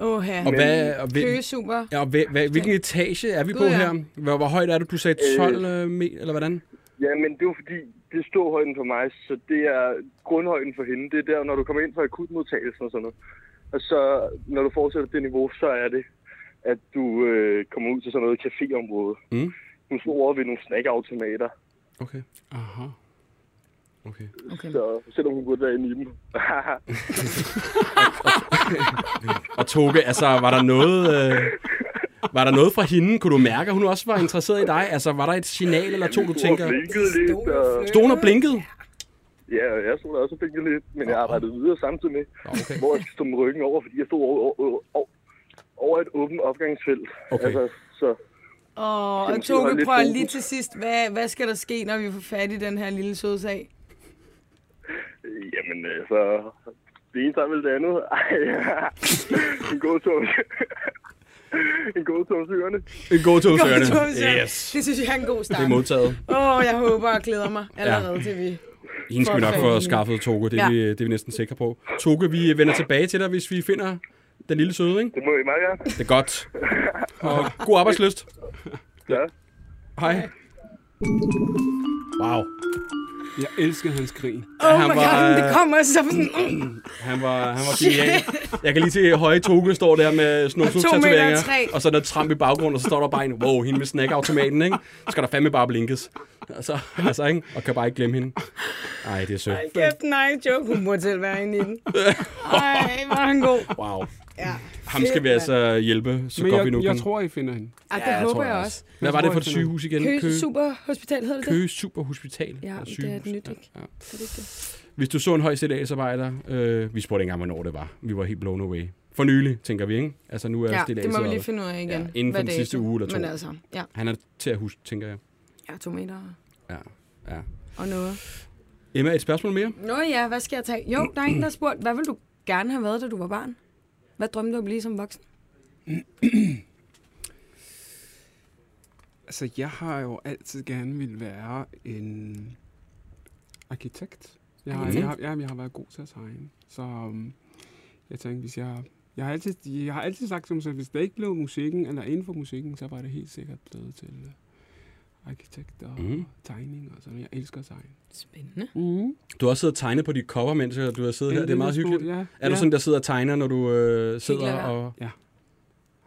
Åh, her. Og, hvad, og, hvil, super. ja, og hvad, hvad, hvilken etage er vi på Gud, ja. her? Hvor, hvor højt er du? Du sagde 12 øh, meter, eller hvordan? Ja, men det er jo fordi, det er ståhøjden for mig, så det er grundhøjden for hende. Det er der, når du kommer ind fra akutmodtagelsen og sådan noget. Og så, når du fortsætter det niveau, så er det, at du øh, kommer ud til sådan noget caféområde. Mm. Hun står over ved nogle snackautomater, Okay, Aha. okay. Okay. så selvom hun burde være inde i dem. <laughs> Og Toge, altså, var der noget... Øh, var der noget fra hende? Kunne du mærke, at hun også var interesseret i dig? Altså, var der et signal eller to, du tænker... Blinkede lidt, og... Stod hun og blinkede? Ja, jeg stod der også og blinkede lidt, men jeg arbejdede videre samtidig med, okay. hvor jeg stod med ryggen over, fordi jeg stod over, over, over, over et åbent opgangsfelt. Okay. Altså, så og holde Toge, prøv fokus. lige til sidst. Hvad, hvad skal der ske, når vi får fat i den her lille søde sag? Jamen, altså... Det ene tager vel det andet. <laughs> Ej, en god tur. <laughs> en god tur syrene. En god. Toge, så- Yes. Det synes jeg er en god start. Det er modtaget. Åh, jeg håber og glæder mig allerede til vi... Hende skal vi For nok få skaffet, Toge. Det er, Ja. vi, det er vi næsten sikre på. Toge, vi vender tilbage til dig, hvis vi finder den lille søde, ikke? Det må I meget gerne. Det er godt. Og god arbejdsløst. Ja. Hej. Wow. Jeg elsker hans grin. Oh han my var, god, øh, det kommer som sådan... <clears throat> Han var, han var genial. Jeg kan lige se, høje Toge står der med nogle Og og så er der tramp i baggrunden, og så står der bare en, wow, hende med snackautomaten, ikke? Så skal der fandme bare blinkes. Altså, altså, ikke? Og kan bare ikke glemme hende. Ej, det er sødt. Kæft, nej, joke. Hun må til være inde i den. Ej, var han god. Wow. Ja. Ham skal vi altså hjælpe, så Men godt vi nu jeg, jeg tror, I finder hende. Ah, det Ja, håber tror jeg også. Hvad var Jeg det for et jeg sygehus igen? Køge Superhospital hedder det det? Køge Superhospital. Ja, det er sygehus. et nyt, Ja, ikke? ja. Er det det? Hvis du så en høj stilladsarbejder, øh, vi spurgte ikke engang, hvornår det var. Vi var helt blown away. For nylig, tænker vi, ikke? Altså nu er Ja, det må vi lige finde ud af igen. Ja, inden for den sidste uge eller to. Men altså, ja, Han er til at huske, tænker jeg. ja to meter Ja, ja. og noget. Emma, et spørgsmål mere? Nå ja, hvad skal jeg tage? Jo, der er en, der har spurgt, hvad ville du gerne have været, da du var barn? Hvad drømte du at blive som voksen? <clears throat> Altså, jeg har jo altid gerne ville være en arkitekt. Jeg har, Arkitekt? jeg, har, ja, jeg har været god til at tegne. Så um, jeg tænkte, hvis jeg... Jeg har altid, jeg har altid sagt mig selv, hvis det ikke blev musikken, eller inden for musikken, så var det helt sikkert blevet til uh, arkitekt og mm. tegning og sådan. Jeg elsker at tegne. Spændende. Mm. Du har også siddet og tegnet på dit cover, mens du har siddet her. Det er meget hyggeligt. Ja, Er du sådan, der sidder og tegner, når du øh, sidder og... Ja.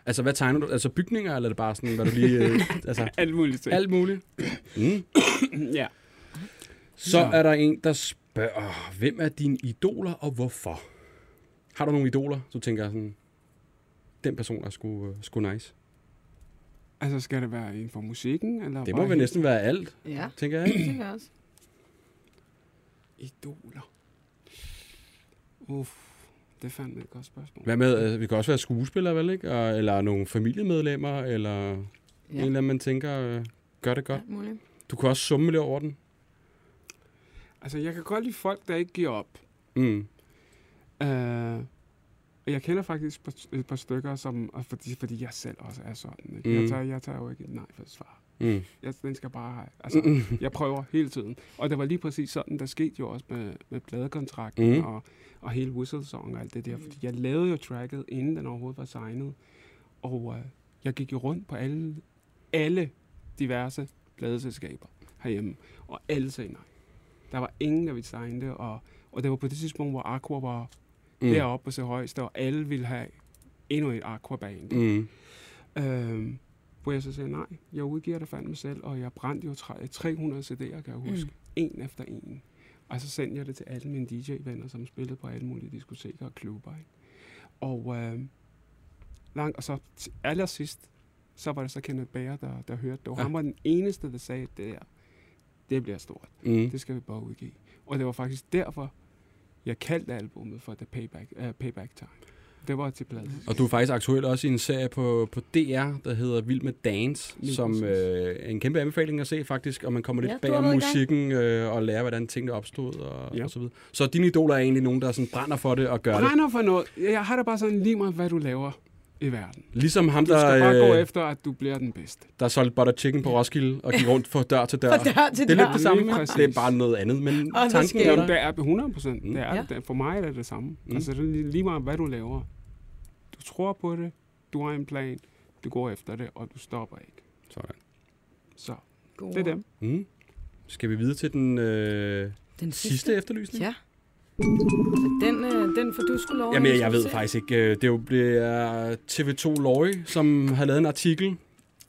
Altså, hvad tegner du? Altså bygninger, eller er det bare sådan, hvad du lige... Øh, <laughs> altså, alt muligt ting. alt muligt? Mm. ja. Så Ja. er der en, der spørger, hvem er dine idoler, og hvorfor? Har du nogle idoler, du tænker sådan, den person er sgu, øh, sgu nice? Altså, skal det være inden for musikken? Eller Det må vel næsten være alt, Ja, tænker jeg. det tænker jeg også. Idoler. Uff, det er fandme et godt spørgsmål. Hvad med, øh, vi kan også være skuespillere, vel ikke? Og, eller nogle familiemedlemmer, eller ja. en Ja, eller anden, man tænker, øh, gør det godt. alt muligt. Du kan også summe lidt over den. Altså, jeg kan godt lide folk, der ikke giver op. Mm. Uh, jeg kender faktisk et par, stykker, som, fordi, fordi jeg selv også er sådan. Ikke? Mm. Jeg, tager, jeg tager jo ikke nej for svar. Mm. Jeg, den skal bare have. Altså, Mm. jeg prøver hele tiden. Og det var lige præcis sådan, der skete jo også med, med pladekontrakten Mm. og, og hele Whistle Song og alt det der. Fordi jeg lavede jo tracket, inden den overhovedet var signet. Og uh, jeg gik jo rundt på alle, alle diverse pladeselskaber herhjemme. Og alle sagde nej. Der var ingen, der ville signe det. Og, og det var på det tidspunkt, hvor Aqua var mm. deroppe på sig højeste, og alle ville have endnu et Aqua-band. Mm. Øhm, hvor jeg så sagde, nej, jeg udgiver det fandme selv, og jeg brændte jo tre- 300 CD'er, kan jeg huske. Mm. En efter en. Og så sendte jeg det til alle mine DJ-venner, som spillede på alle mulige diskoteker og klubber. Ikke? Og, øh, lang, og så allersidst, så var det så Kenneth Bager, der, der hørte det. Og ja. han var den eneste, der sagde, det der, det bliver stort. Mm. Det skal vi bare udgive. Og det var faktisk derfor, jeg kaldte albumet for The Payback, uh, Payback Time. det var til plads. Og du er faktisk aktuel også i en serie på, på DR, der hedder Vild med Dance, Lige som øh, er en kæmpe anbefaling at se faktisk, og man kommer lidt Ja, bag om musikken øh, og lærer, hvordan tingene opstod og, Ja. og så videre. Så dine idoler er egentlig nogen, der sådan brænder for det og gør det. Brænder for noget. Jeg har da bare sådan lige meget, hvad du laver i verden. Ligesom ham, Du skal bare der, gå øh, efter, at du bliver den bedste. der solgte butter chicken på Roskilde og gik rundt fra dør til dør. Fra dør til det er lidt det samme. Præcis. Det er bare noget andet, men Og tanken er der. det er 100 procent. Det er, Ja. For mig er det det samme. Mm. Mm. Altså, det er lige, lige meget, hvad du laver. Du tror på det. Du har en plan. Du går efter det, og du stopper ikke. Sådan. Så God. det er dem. Mm. Skal vi videre til den øh, Den sidste. sidste efterlysning? Ja. Den, øh, den får du skulle lov Jamen, jeg ved introducere. faktisk ikke. øh, Det er jo bliver TV2 Løje, som har lavet en artikel.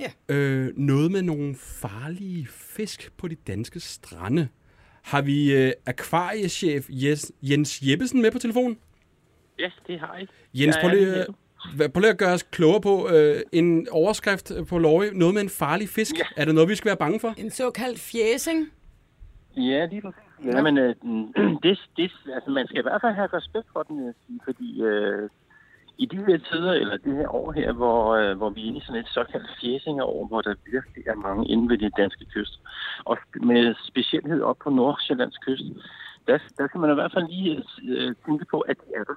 Ja. Øh, noget med nogle farlige fisk på de danske strande. Har vi øh, akvariechef Jens, Jens Jeppesen med på telefonen? Ja, det har jeg. Jens, Jeg prøv er lige, øh, prøv lige at gøre os klogere på øh, en overskrift på Løje. Noget med en farlig fisk. Ja. Er det noget, vi skal være bange for? En såkaldt fjæsing. Ja, lige præcis. Ja, men øh, <clears throat> det, det, altså, man skal i hvert fald have respekt for den, jeg sige, fordi øh, i de her tider, eller det her år her, hvor, øh, hvor vi er inde i sådan et såkaldt fjæsingerår, hvor der virkelig er mange inde ved de danske kyst, og med specielhed op på Nordsjællands kyst, der, der skal man i hvert fald lige øh, tænke på, at de er der.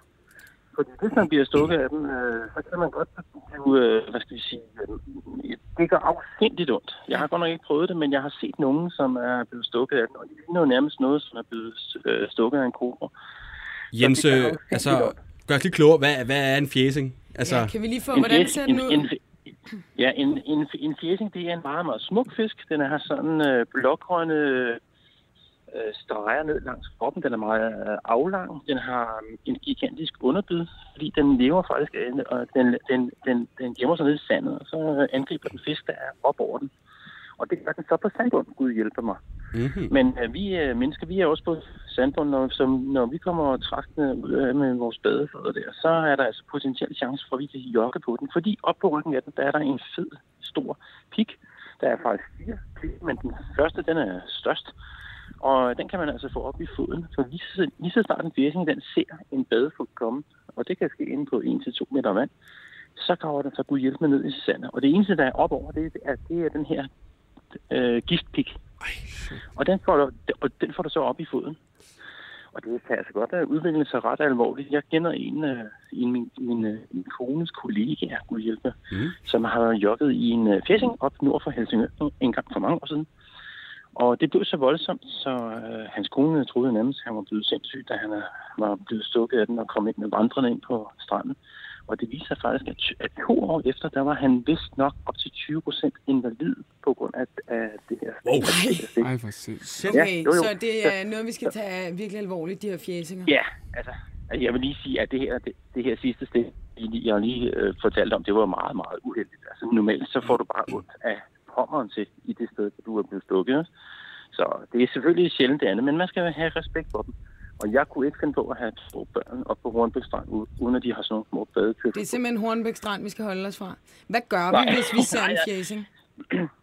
Fordi hvis man bliver stukket af dem, øh, så kan man godt blive, øh, hvad skal vi sige, øh, det gør afsindigt ondt. Jeg har godt nok ikke prøvet det, men jeg har set nogen, som er blevet stukket af den, og det ligner jo nærmest noget, som er blevet øh, stukket af en kobra. Jens, øh, altså, ondt. gør os lige klogere. Hvad, hvad er en fjæsing? Altså, Ja, kan vi lige få, En hvordan fjæs- ser den en, ud? en, ja, en, en, en fjæsing, det er en meget, meget smuk fisk. Den har sådan øh, blågrønne øh, streger ned langs kroppen. Den er meget øh, aflang. Den har øh, en gigantisk underbid, fordi den lever faktisk af, og den, den, den, den gemmer sig ned i sandet, og så øh, angriber den fisk, der er op over den. Og det gør den så på sandbund. Gud hjælper mig. mm-hmm. Men øh, vi øh, mennesker, vi er også på sandbund, når, som, når vi kommer trækkende ud af med vores badefødder der, så er der altså potentielt chance for, at vi kan jogge på den. Fordi op på ryggen af den, der er der en fed, stor pik. Der er faktisk fire pik, men den første, den er størst. Og den kan man altså få op i foden. Så lige så, lige så snart en fjæsing, den ser en badefod komme, og det kan ske inde på 1-2 meter vand, så graver den så gud hjælpe med ned i sandet. Og det eneste, der er op over, det er, det er den her øh, giftpik. Og den, får du, og den får du så op i foden. Og det kan altså godt uh, udvikle sig ret alvorligt. Jeg kender en, uh, en min, min, uh, min kones kollega, Gud hjælpe, Mm. som har jogget i en uh, fjæsing op nord for Helsingør en gang for mange år siden. Og det blev så voldsomt, så uh, hans kone troede nærmest, at han var blevet sindssyg, da han uh, var blevet stukket af den og kom ind med vandrende ind på stranden. Og det viser faktisk, at, at to år efter, der var han vist nok op til 20 procent invalid på grund af, af det her. Wow. stik. Ej, for sindssygt. Selv. Ja, Okay, jo, jo. så det er noget, vi skal tage virkelig alvorligt, de her fjæsinger. Ja, altså, jeg vil lige sige, at det her, det, det her sidste sted, jeg lige øh, fortalte om, det var meget, meget uheldigt. Altså, normalt så får du bare ondt af pommeren til i det sted, hvor du er blevet stukket. Så det er selvfølgelig sjældent det andet, men man skal have respekt for dem. Og jeg kunne ikke finde på at have to børn op på Hornbæk Strand, uden at de har sådan nogle små badekøb. Det er simpelthen Hornbæk Strand, vi skal holde os fra. Hvad gør vi, Nej. hvis vi ser en fjæsing? <clears throat>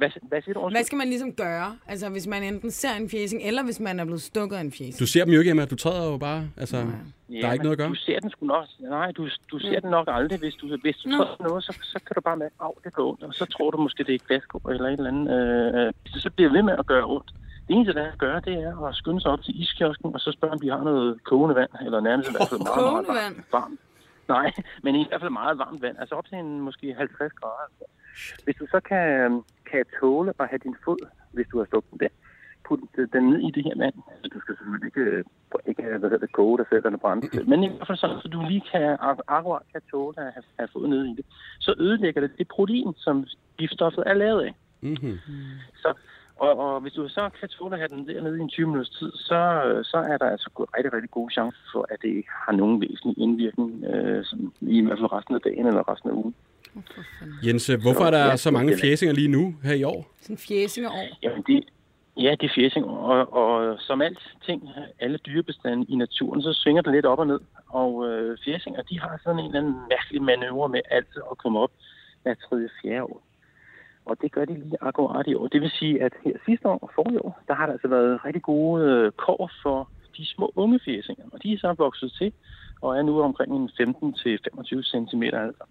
Hvad, hvad siger du? Hvad skal man ligesom gøre? Altså, hvis man enten ser en fjæsing, eller hvis man er blevet stukket af en fjæsing? Du ser dem jo ikke, Emma. Du træder jo bare. Altså, Ja. der er ikke noget at gøre. Du ser den sgu nok. Nej, du, du ser den nok aldrig. Hvis du, hvis du tror noget, så, så kan du bare mærke, at det gør ondt. Og så tror du måske, det er glasgård eller et eller andet. Øh, øh, så, så bliver ved med at gøre ondt. Det eneste, der er at gøre, det er at skynde sig op til iskiosken, og så spørge, om de har noget kogende vand, eller nærmest i hvert fald meget, meget Kogende varmt. Nej, men i hvert fald meget varmt vand. Altså op til en måske 50 grader. Hvis du så kan, kan tåle at have din fod, hvis du har stukket den der, put den ned i det her vand. Altså, du skal selvfølgelig ikke, øh, ikke hvad hedder det, koge dig selv eller brænde dig selv. Men i hvert fald sådan, så du lige kan ak- akkurat kan tåle at have, have fået ned i det. Så ødelægger det det protein, som giftstoffet er lavet af. Mm-hmm. Så, og, og hvis du så kan tåle at have den dernede i en 20 minutters tid, så, så er der altså rigtig, rigtig god chance for, at det har nogen væsentlig indvirkning, øh, sådan, i hvert fald resten af dagen eller resten af ugen. Jens, hvorfor er der Ja, så mange er- fjæsinger lige nu her i år? Sådan fjæsingerår. Jamen, det, ja, det er fjæsing, og, og som alting, alle dyrebestande i naturen, så svinger det lidt op og ned. Og øh, fjæsinger, de har sådan en eller anden mærkelig manøvre med altid at komme op hver tredje fjerde år. Og det gør de lige akkurat i år. Det vil sige, at her sidste år og forrige år, der har der altså været rigtig gode øh, kår for de små unge fjæsinger. Og de er så vokset til og er nu omkring en 15-25 cm. Altså.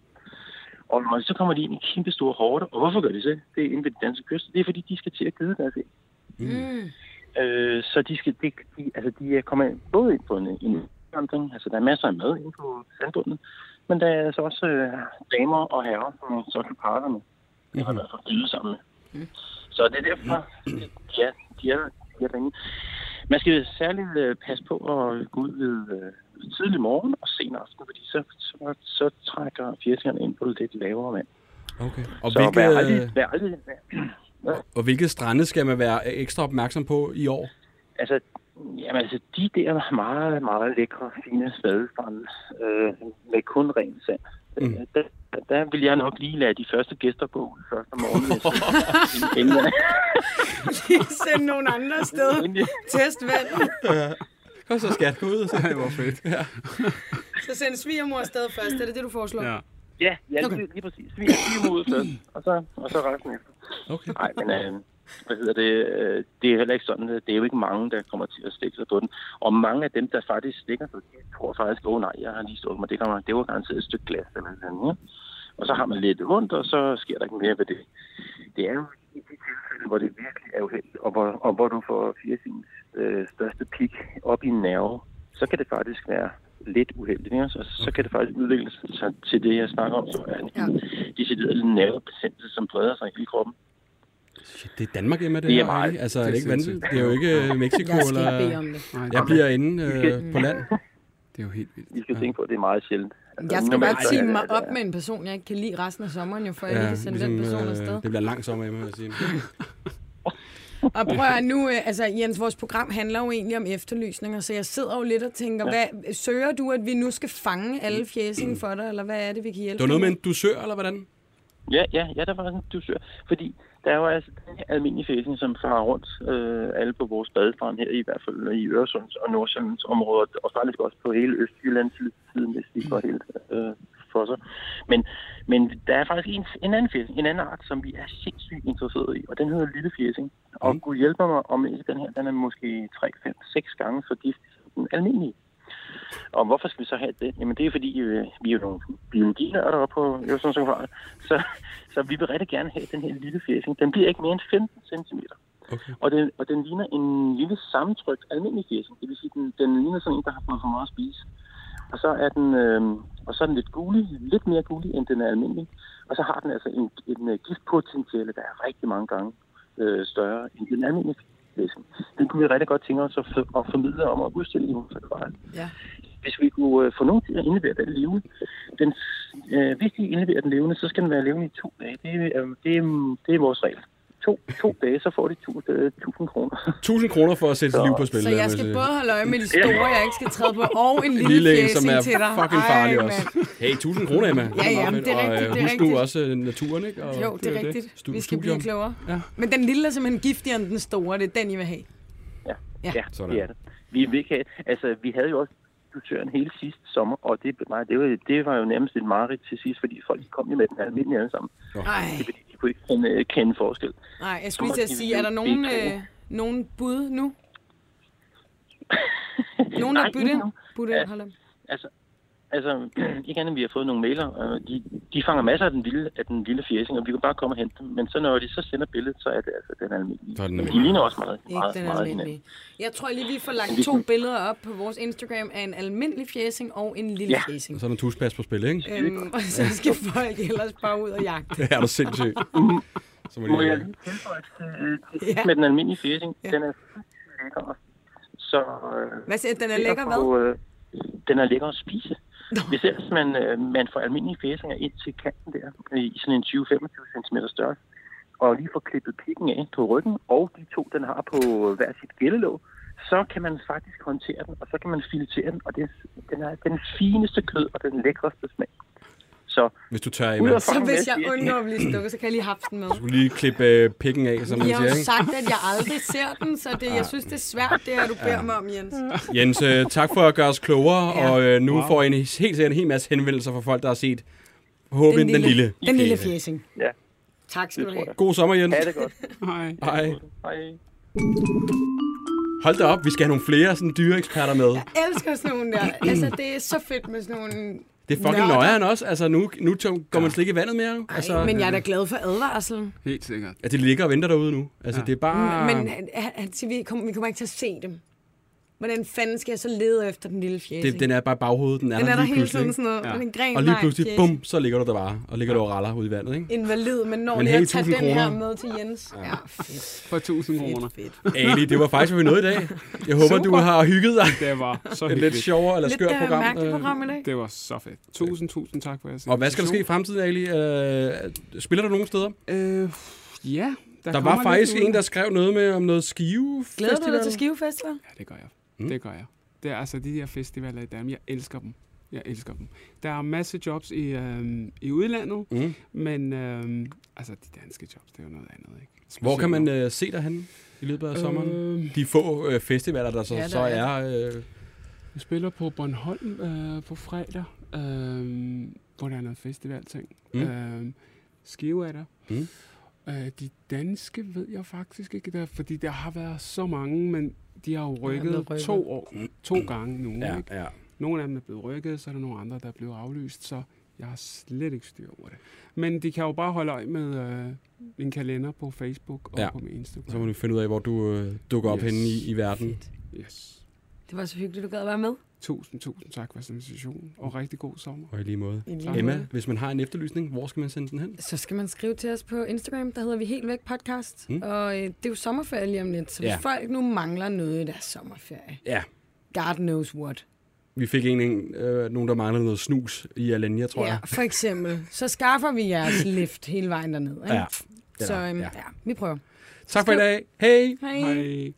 Og når så kommer de ind i kæmpe store hårde, og hvorfor gør de så? Det er inde ved den danske kyst. Det er fordi, de skal til at gide deres æg. Mm. Øh, så de, skal, de, de, altså de er kommet ind, både ind på en, en vandring, altså der er masser af mad inde på sandbunden, men der er altså også øh, damer og herrer, som så kan parre med. Det har været for sammen med. Så det er derfor, de, de, er, de, er, de er derinde. Man skal særligt øh, passe på at gå ud ved øh, tidlig morgen og sen aften, fordi så, så, så trækker fjerskerne ind på lidt lavere vand. Okay. Og, så hvilke, vær aldrig, vær aldrig, vær, <clears throat> og hvilke strande skal man være ekstra opmærksom på i år? Altså, jamen, altså de der meget, meget lækre, fine spadestrande øh, med kun ren sand. Mm. Der, der, der vil jeg nok lige lade de første gæster på først om morgenen. Lige sende nogle andre afsted. Test vand. Ja. Kom så skat, gå ud. Det var fedt. Ja. Så send svigermor afsted først. Er det det, du foreslår? Ja. Ja, ja Okay. okay. lige præcis. Vi er ud først, og så, og så resten efter. Okay. Nej, men øh, hvad hedder det, øh, det er heller ikke sådan, det er jo ikke mange, der kommer til at stikke sig på den. Og mange af dem, der faktisk stikker sig, de tror faktisk, åh oh, nej, jeg har lige stået mig, det, kan man, det var garanteret et stykke glas eller noget. Ja? Og så har man lidt ondt, og så sker der ikke mere ved det. Det er jo i de tilfælde, hvor det virkelig er uheldigt, og hvor, og hvor du får firsings øh, største pik op i en nerve, så kan det faktisk være lidt uheldigt. Ikke? Så, så kan det faktisk udvikle sig til det, jeg snakker om, så er en Ja. decideret nervebetændelse, som breder sig i hele kroppen. Shit, det er Danmark hjemme, det, Det er her, meget- ikke? Altså, er det er ikke vanvittigt? Det er jo ikke øh, Mexico, Jeg skal ikke bede eller... om det. Nej, Jeg bliver inde øh, Mm. på land. det er jo helt vildt. I skal tænke på, at det er meget sjældent. Altså, Jeg skal bare det- mig op med en person, jeg ikke kan lide resten af sommeren, jo, for jeg Ja, lige kan sende den person ligesom, afsted. øh, det bliver lang sommer jeg sige. <laughs> Og prøv at nu, øh, altså Jens, vores program handler jo egentlig om efterlysninger, så jeg sidder jo lidt og tænker, ja. hvad, søger du, at vi nu skal fange alle fjæsingen for dig, eller hvad er det, vi kan hjælpe Det var noget med en dusør, eller hvordan? Ja, ja, ja, der var sådan en dusør. Fordi der er jo altså den almindelige fæsning, som farer rundt øh, alle på vores badestrand her, i hvert fald i Øresunds og Nordsjællands områder, og faktisk også på hele Østjyllands siden, hvis de går helt øh, for sig. Men, men der er faktisk en, en anden fæsning, en anden art, som vi er sindssygt interesseret i, og den hedder lille fæsning. Og Mm. Gud hjælper mig, om ikke den her, den er måske 3, 5, 6 gange så giftig som den almindelige. Og hvorfor skal vi så have det? Jamen det er fordi, øh, vi er jo nogle biologinørder oppe på Øresundsområdet, så, så vi vil rigtig gerne have den her lille fæsning. Den bliver ikke mere end 15 cm. Okay. Og den, og den ligner en lille sammentrykt almindelig fæsning. Det vil sige, den, den ligner sådan en, der har fået for meget at spise. Og så er den, øh, og så er den lidt gulig, lidt mere gulig, end den er almindelig. Og så har den altså en, en, en giftpotentiale, der er rigtig mange gange øh, større end den almindelige fæsning. Den kunne vi rigtig godt tænke os at, for, at formidle om at udstille i akvarium Ja. hvis vi kunne øh, få nogen til at indlevere den levende, den, øh, hvis de indleverer den levende, så skal den være levende i to dage. Det, er, øh, det, det er vores regel. To, to dage, så får de tu, øh, 1000 kroner. 1000 kroner for at sætte sit liv på spil. Så jeg skal både holde øje med de store, jeg ikke skal træde på, og en lille, Lille en, fjæsing som er til dig. fucking farlig Ej, også. Hey, 1000 kroner, Emma. Ja, ja, men det er og, rigtigt, øh, det er husk nu rigtigt. også øh, naturen, ikke? Og Jo, det er rigtigt. Stu- Vi skal blive studium. klogere. Ja. Men den lille er simpelthen giftigere end den store. Det er den, I vil have. Ja, Ja. ja, Sådan. det er det. Vi, vil ikke have, altså, vi havde jo også dusøren hele sidste sommer, og det, nej, det, var, det var jo nærmest et mareridt til sidst, fordi folk kom jo med den almindelige alle sammen. Nej, Det fordi, kunne ikke kende, kende forskel. nej, jeg skulle til at sige, er der nogen, øh, nogen bud nu? <laughs> Nogen, der bytte ind? Bytte ind. Altså, altså <clears throat> ikke andet, end vi har fået nogle mailer. Øh, de, de fanger masser af den lille, af den lille fjæsing, og vi kan bare komme og hente dem. Men så når de så sender billedet, så er det altså den almindelige. Så er den almindelige. de ligner også meget, Ikke meget, den meget almindelige. hinanden. Jeg tror lige, vi får lagt to kan- billeder op på vores Instagram af en almindelig fjæsing og en lille Ja. fjæsing. Og så er der tuspas på spil, ikke? Øhm, <laughs> og så skal folk ellers bare ud og jagte. <laughs> Det er du sindssygt. <laughs> Så må Må jeg lige tilføje til, til Ja. med den almindelige fjæsing? Ja. Den er lækker. Så, øh, Hvad siger den er lækker hvad? øh, den er lækker at spise. Hvis ellers man, øh, man får almindelige fæsinger ind til kanten der, øh, i sådan en 20-25 cm størrelse, og lige får klippet pikken af på ryggen, og de to, den har på hver sit gældelåg, så kan man faktisk håndtere den, og så kan man filetere den, og det, den er den fineste kød og den lækreste smag. Så hvis du tør, Emma. Så hvis jeg undgår at blive stukket, så kan jeg lige hapse den med. Du skulle lige klippe øh, pikken af, som man Jeg har siger, jo ikke? sagt, at jeg aldrig ser den, så det, jeg synes, det er svært, det her, du beder mig om, Jens. Jens, øh, tak for at gøre os klogere, Ja. og øh, nu Wow. får I en, helt sikkert en hel masse henvendelser fra folk, der har set Håben den, den lille. Den lille fjæsing. Ja, Tak skal du have. jeg. God sommer, Jens. Ha' det godt. Hej. Hej. Hej. Hold da op, vi skal have nogle flere sådan dyre eksperter med. Jeg elsker sådan nogle der. Altså, det er så fedt med sådan nogle... Det er fucking nøjeren også. Altså, nu, nu går man slet ikke i vandet mere. Altså, Ej, men jeg er da glad for advarslen. Helt sikkert. at det ligger og venter derude nu. Altså, Ja. det er bare... Men han siger, vi kommer, vi kommer ikke til at se dem. Hvordan fanden skal jeg så lede efter den lille fjæs? det, den er bare baghovedet. Den er, den er der lige hele tiden sådan noget. Ja. Ja. En gren, Og lige nej, pludselig, fjæs. bum, så ligger du der bare. Og ligger du og raller ude i vandet, ikke? Invalid, men når Men jeg tager 1000 den her kroner. med til Jens. Ja, fedt. <laughs> For 1000 kroner. Fedt, fedt. Ali, det var faktisk, hvad vi nåede i dag. Jeg håber, du Super. har hygget dig. Det var så Et lidt hyggeligt. sjovere eller Lidt skørt øh, program. mærkeligt øh. program i dag. Det var så fedt. Tusind, tusind tak for at jeg Og hvad skal der ske i fremtiden, Ali? Øh, spiller du nogen steder? Øh, ja. Der, kommer var lidt faktisk ud. en, der skrev noget med om noget skive Glæder du dig til Skive Festival? Ja, det gør jeg. Mm. Det gør jeg. Det er altså de her festivaler i Danmark. Jeg elsker dem. Jeg elsker dem. Der er masser af jobs i, øhm, i udlandet, Mm. men øhm, altså de danske jobs, det er jo noget andet, ikke? Hvor kan man øh, se dig henne i løbet af sommeren? Øhm, De få øh, festivaler, der så, Ja, der så er er... Øh, Jeg spiller på Bornholm øh, på fredag, øh, hvor der er noget festivalting. Mm. Øh, Skive er der. Mm. Øh, de danske ved jeg faktisk ikke, der, fordi der har været så mange, men de har jo rykket, blevet rykket. to år, to gange nu. ja, Ikke? ja. Nogle af dem er blevet rykket, så er der nogle andre, der er blevet aflyst, så jeg har slet ikke styr over det. Men de kan jo bare holde øje med øh, min kalender på Facebook og Ja. ja. på min Instagram. Så må du finde ud af, hvor du øh, dukker op Yes. henne i, i verden. Fedt. Yes. Det var så hyggeligt, du gad at være med. Tusind, tusind tak for invitationen, og rigtig god sommer. Og i lige måde. I lige Emma, måde. hvis man har en efterlysning, hvor skal man sende den hen? Så skal man skrive til os på Instagram, der hedder vi Helt Væk Podcast. Mm. Og øh, det er jo sommerferie lige om lidt, så hvis Ja. folk nu mangler noget i deres sommerferie, Ja, God knows what. vi fik en, en øh, nogen, der manglede noget snus i Alanya, tror Ja, jeg. for eksempel. Så skaffer vi jeres <laughs> lift hele vejen derned. Ikke? Ja. Så øhm, ja. ja. vi prøver. Tak for i dag. Hej! Hej. Hej.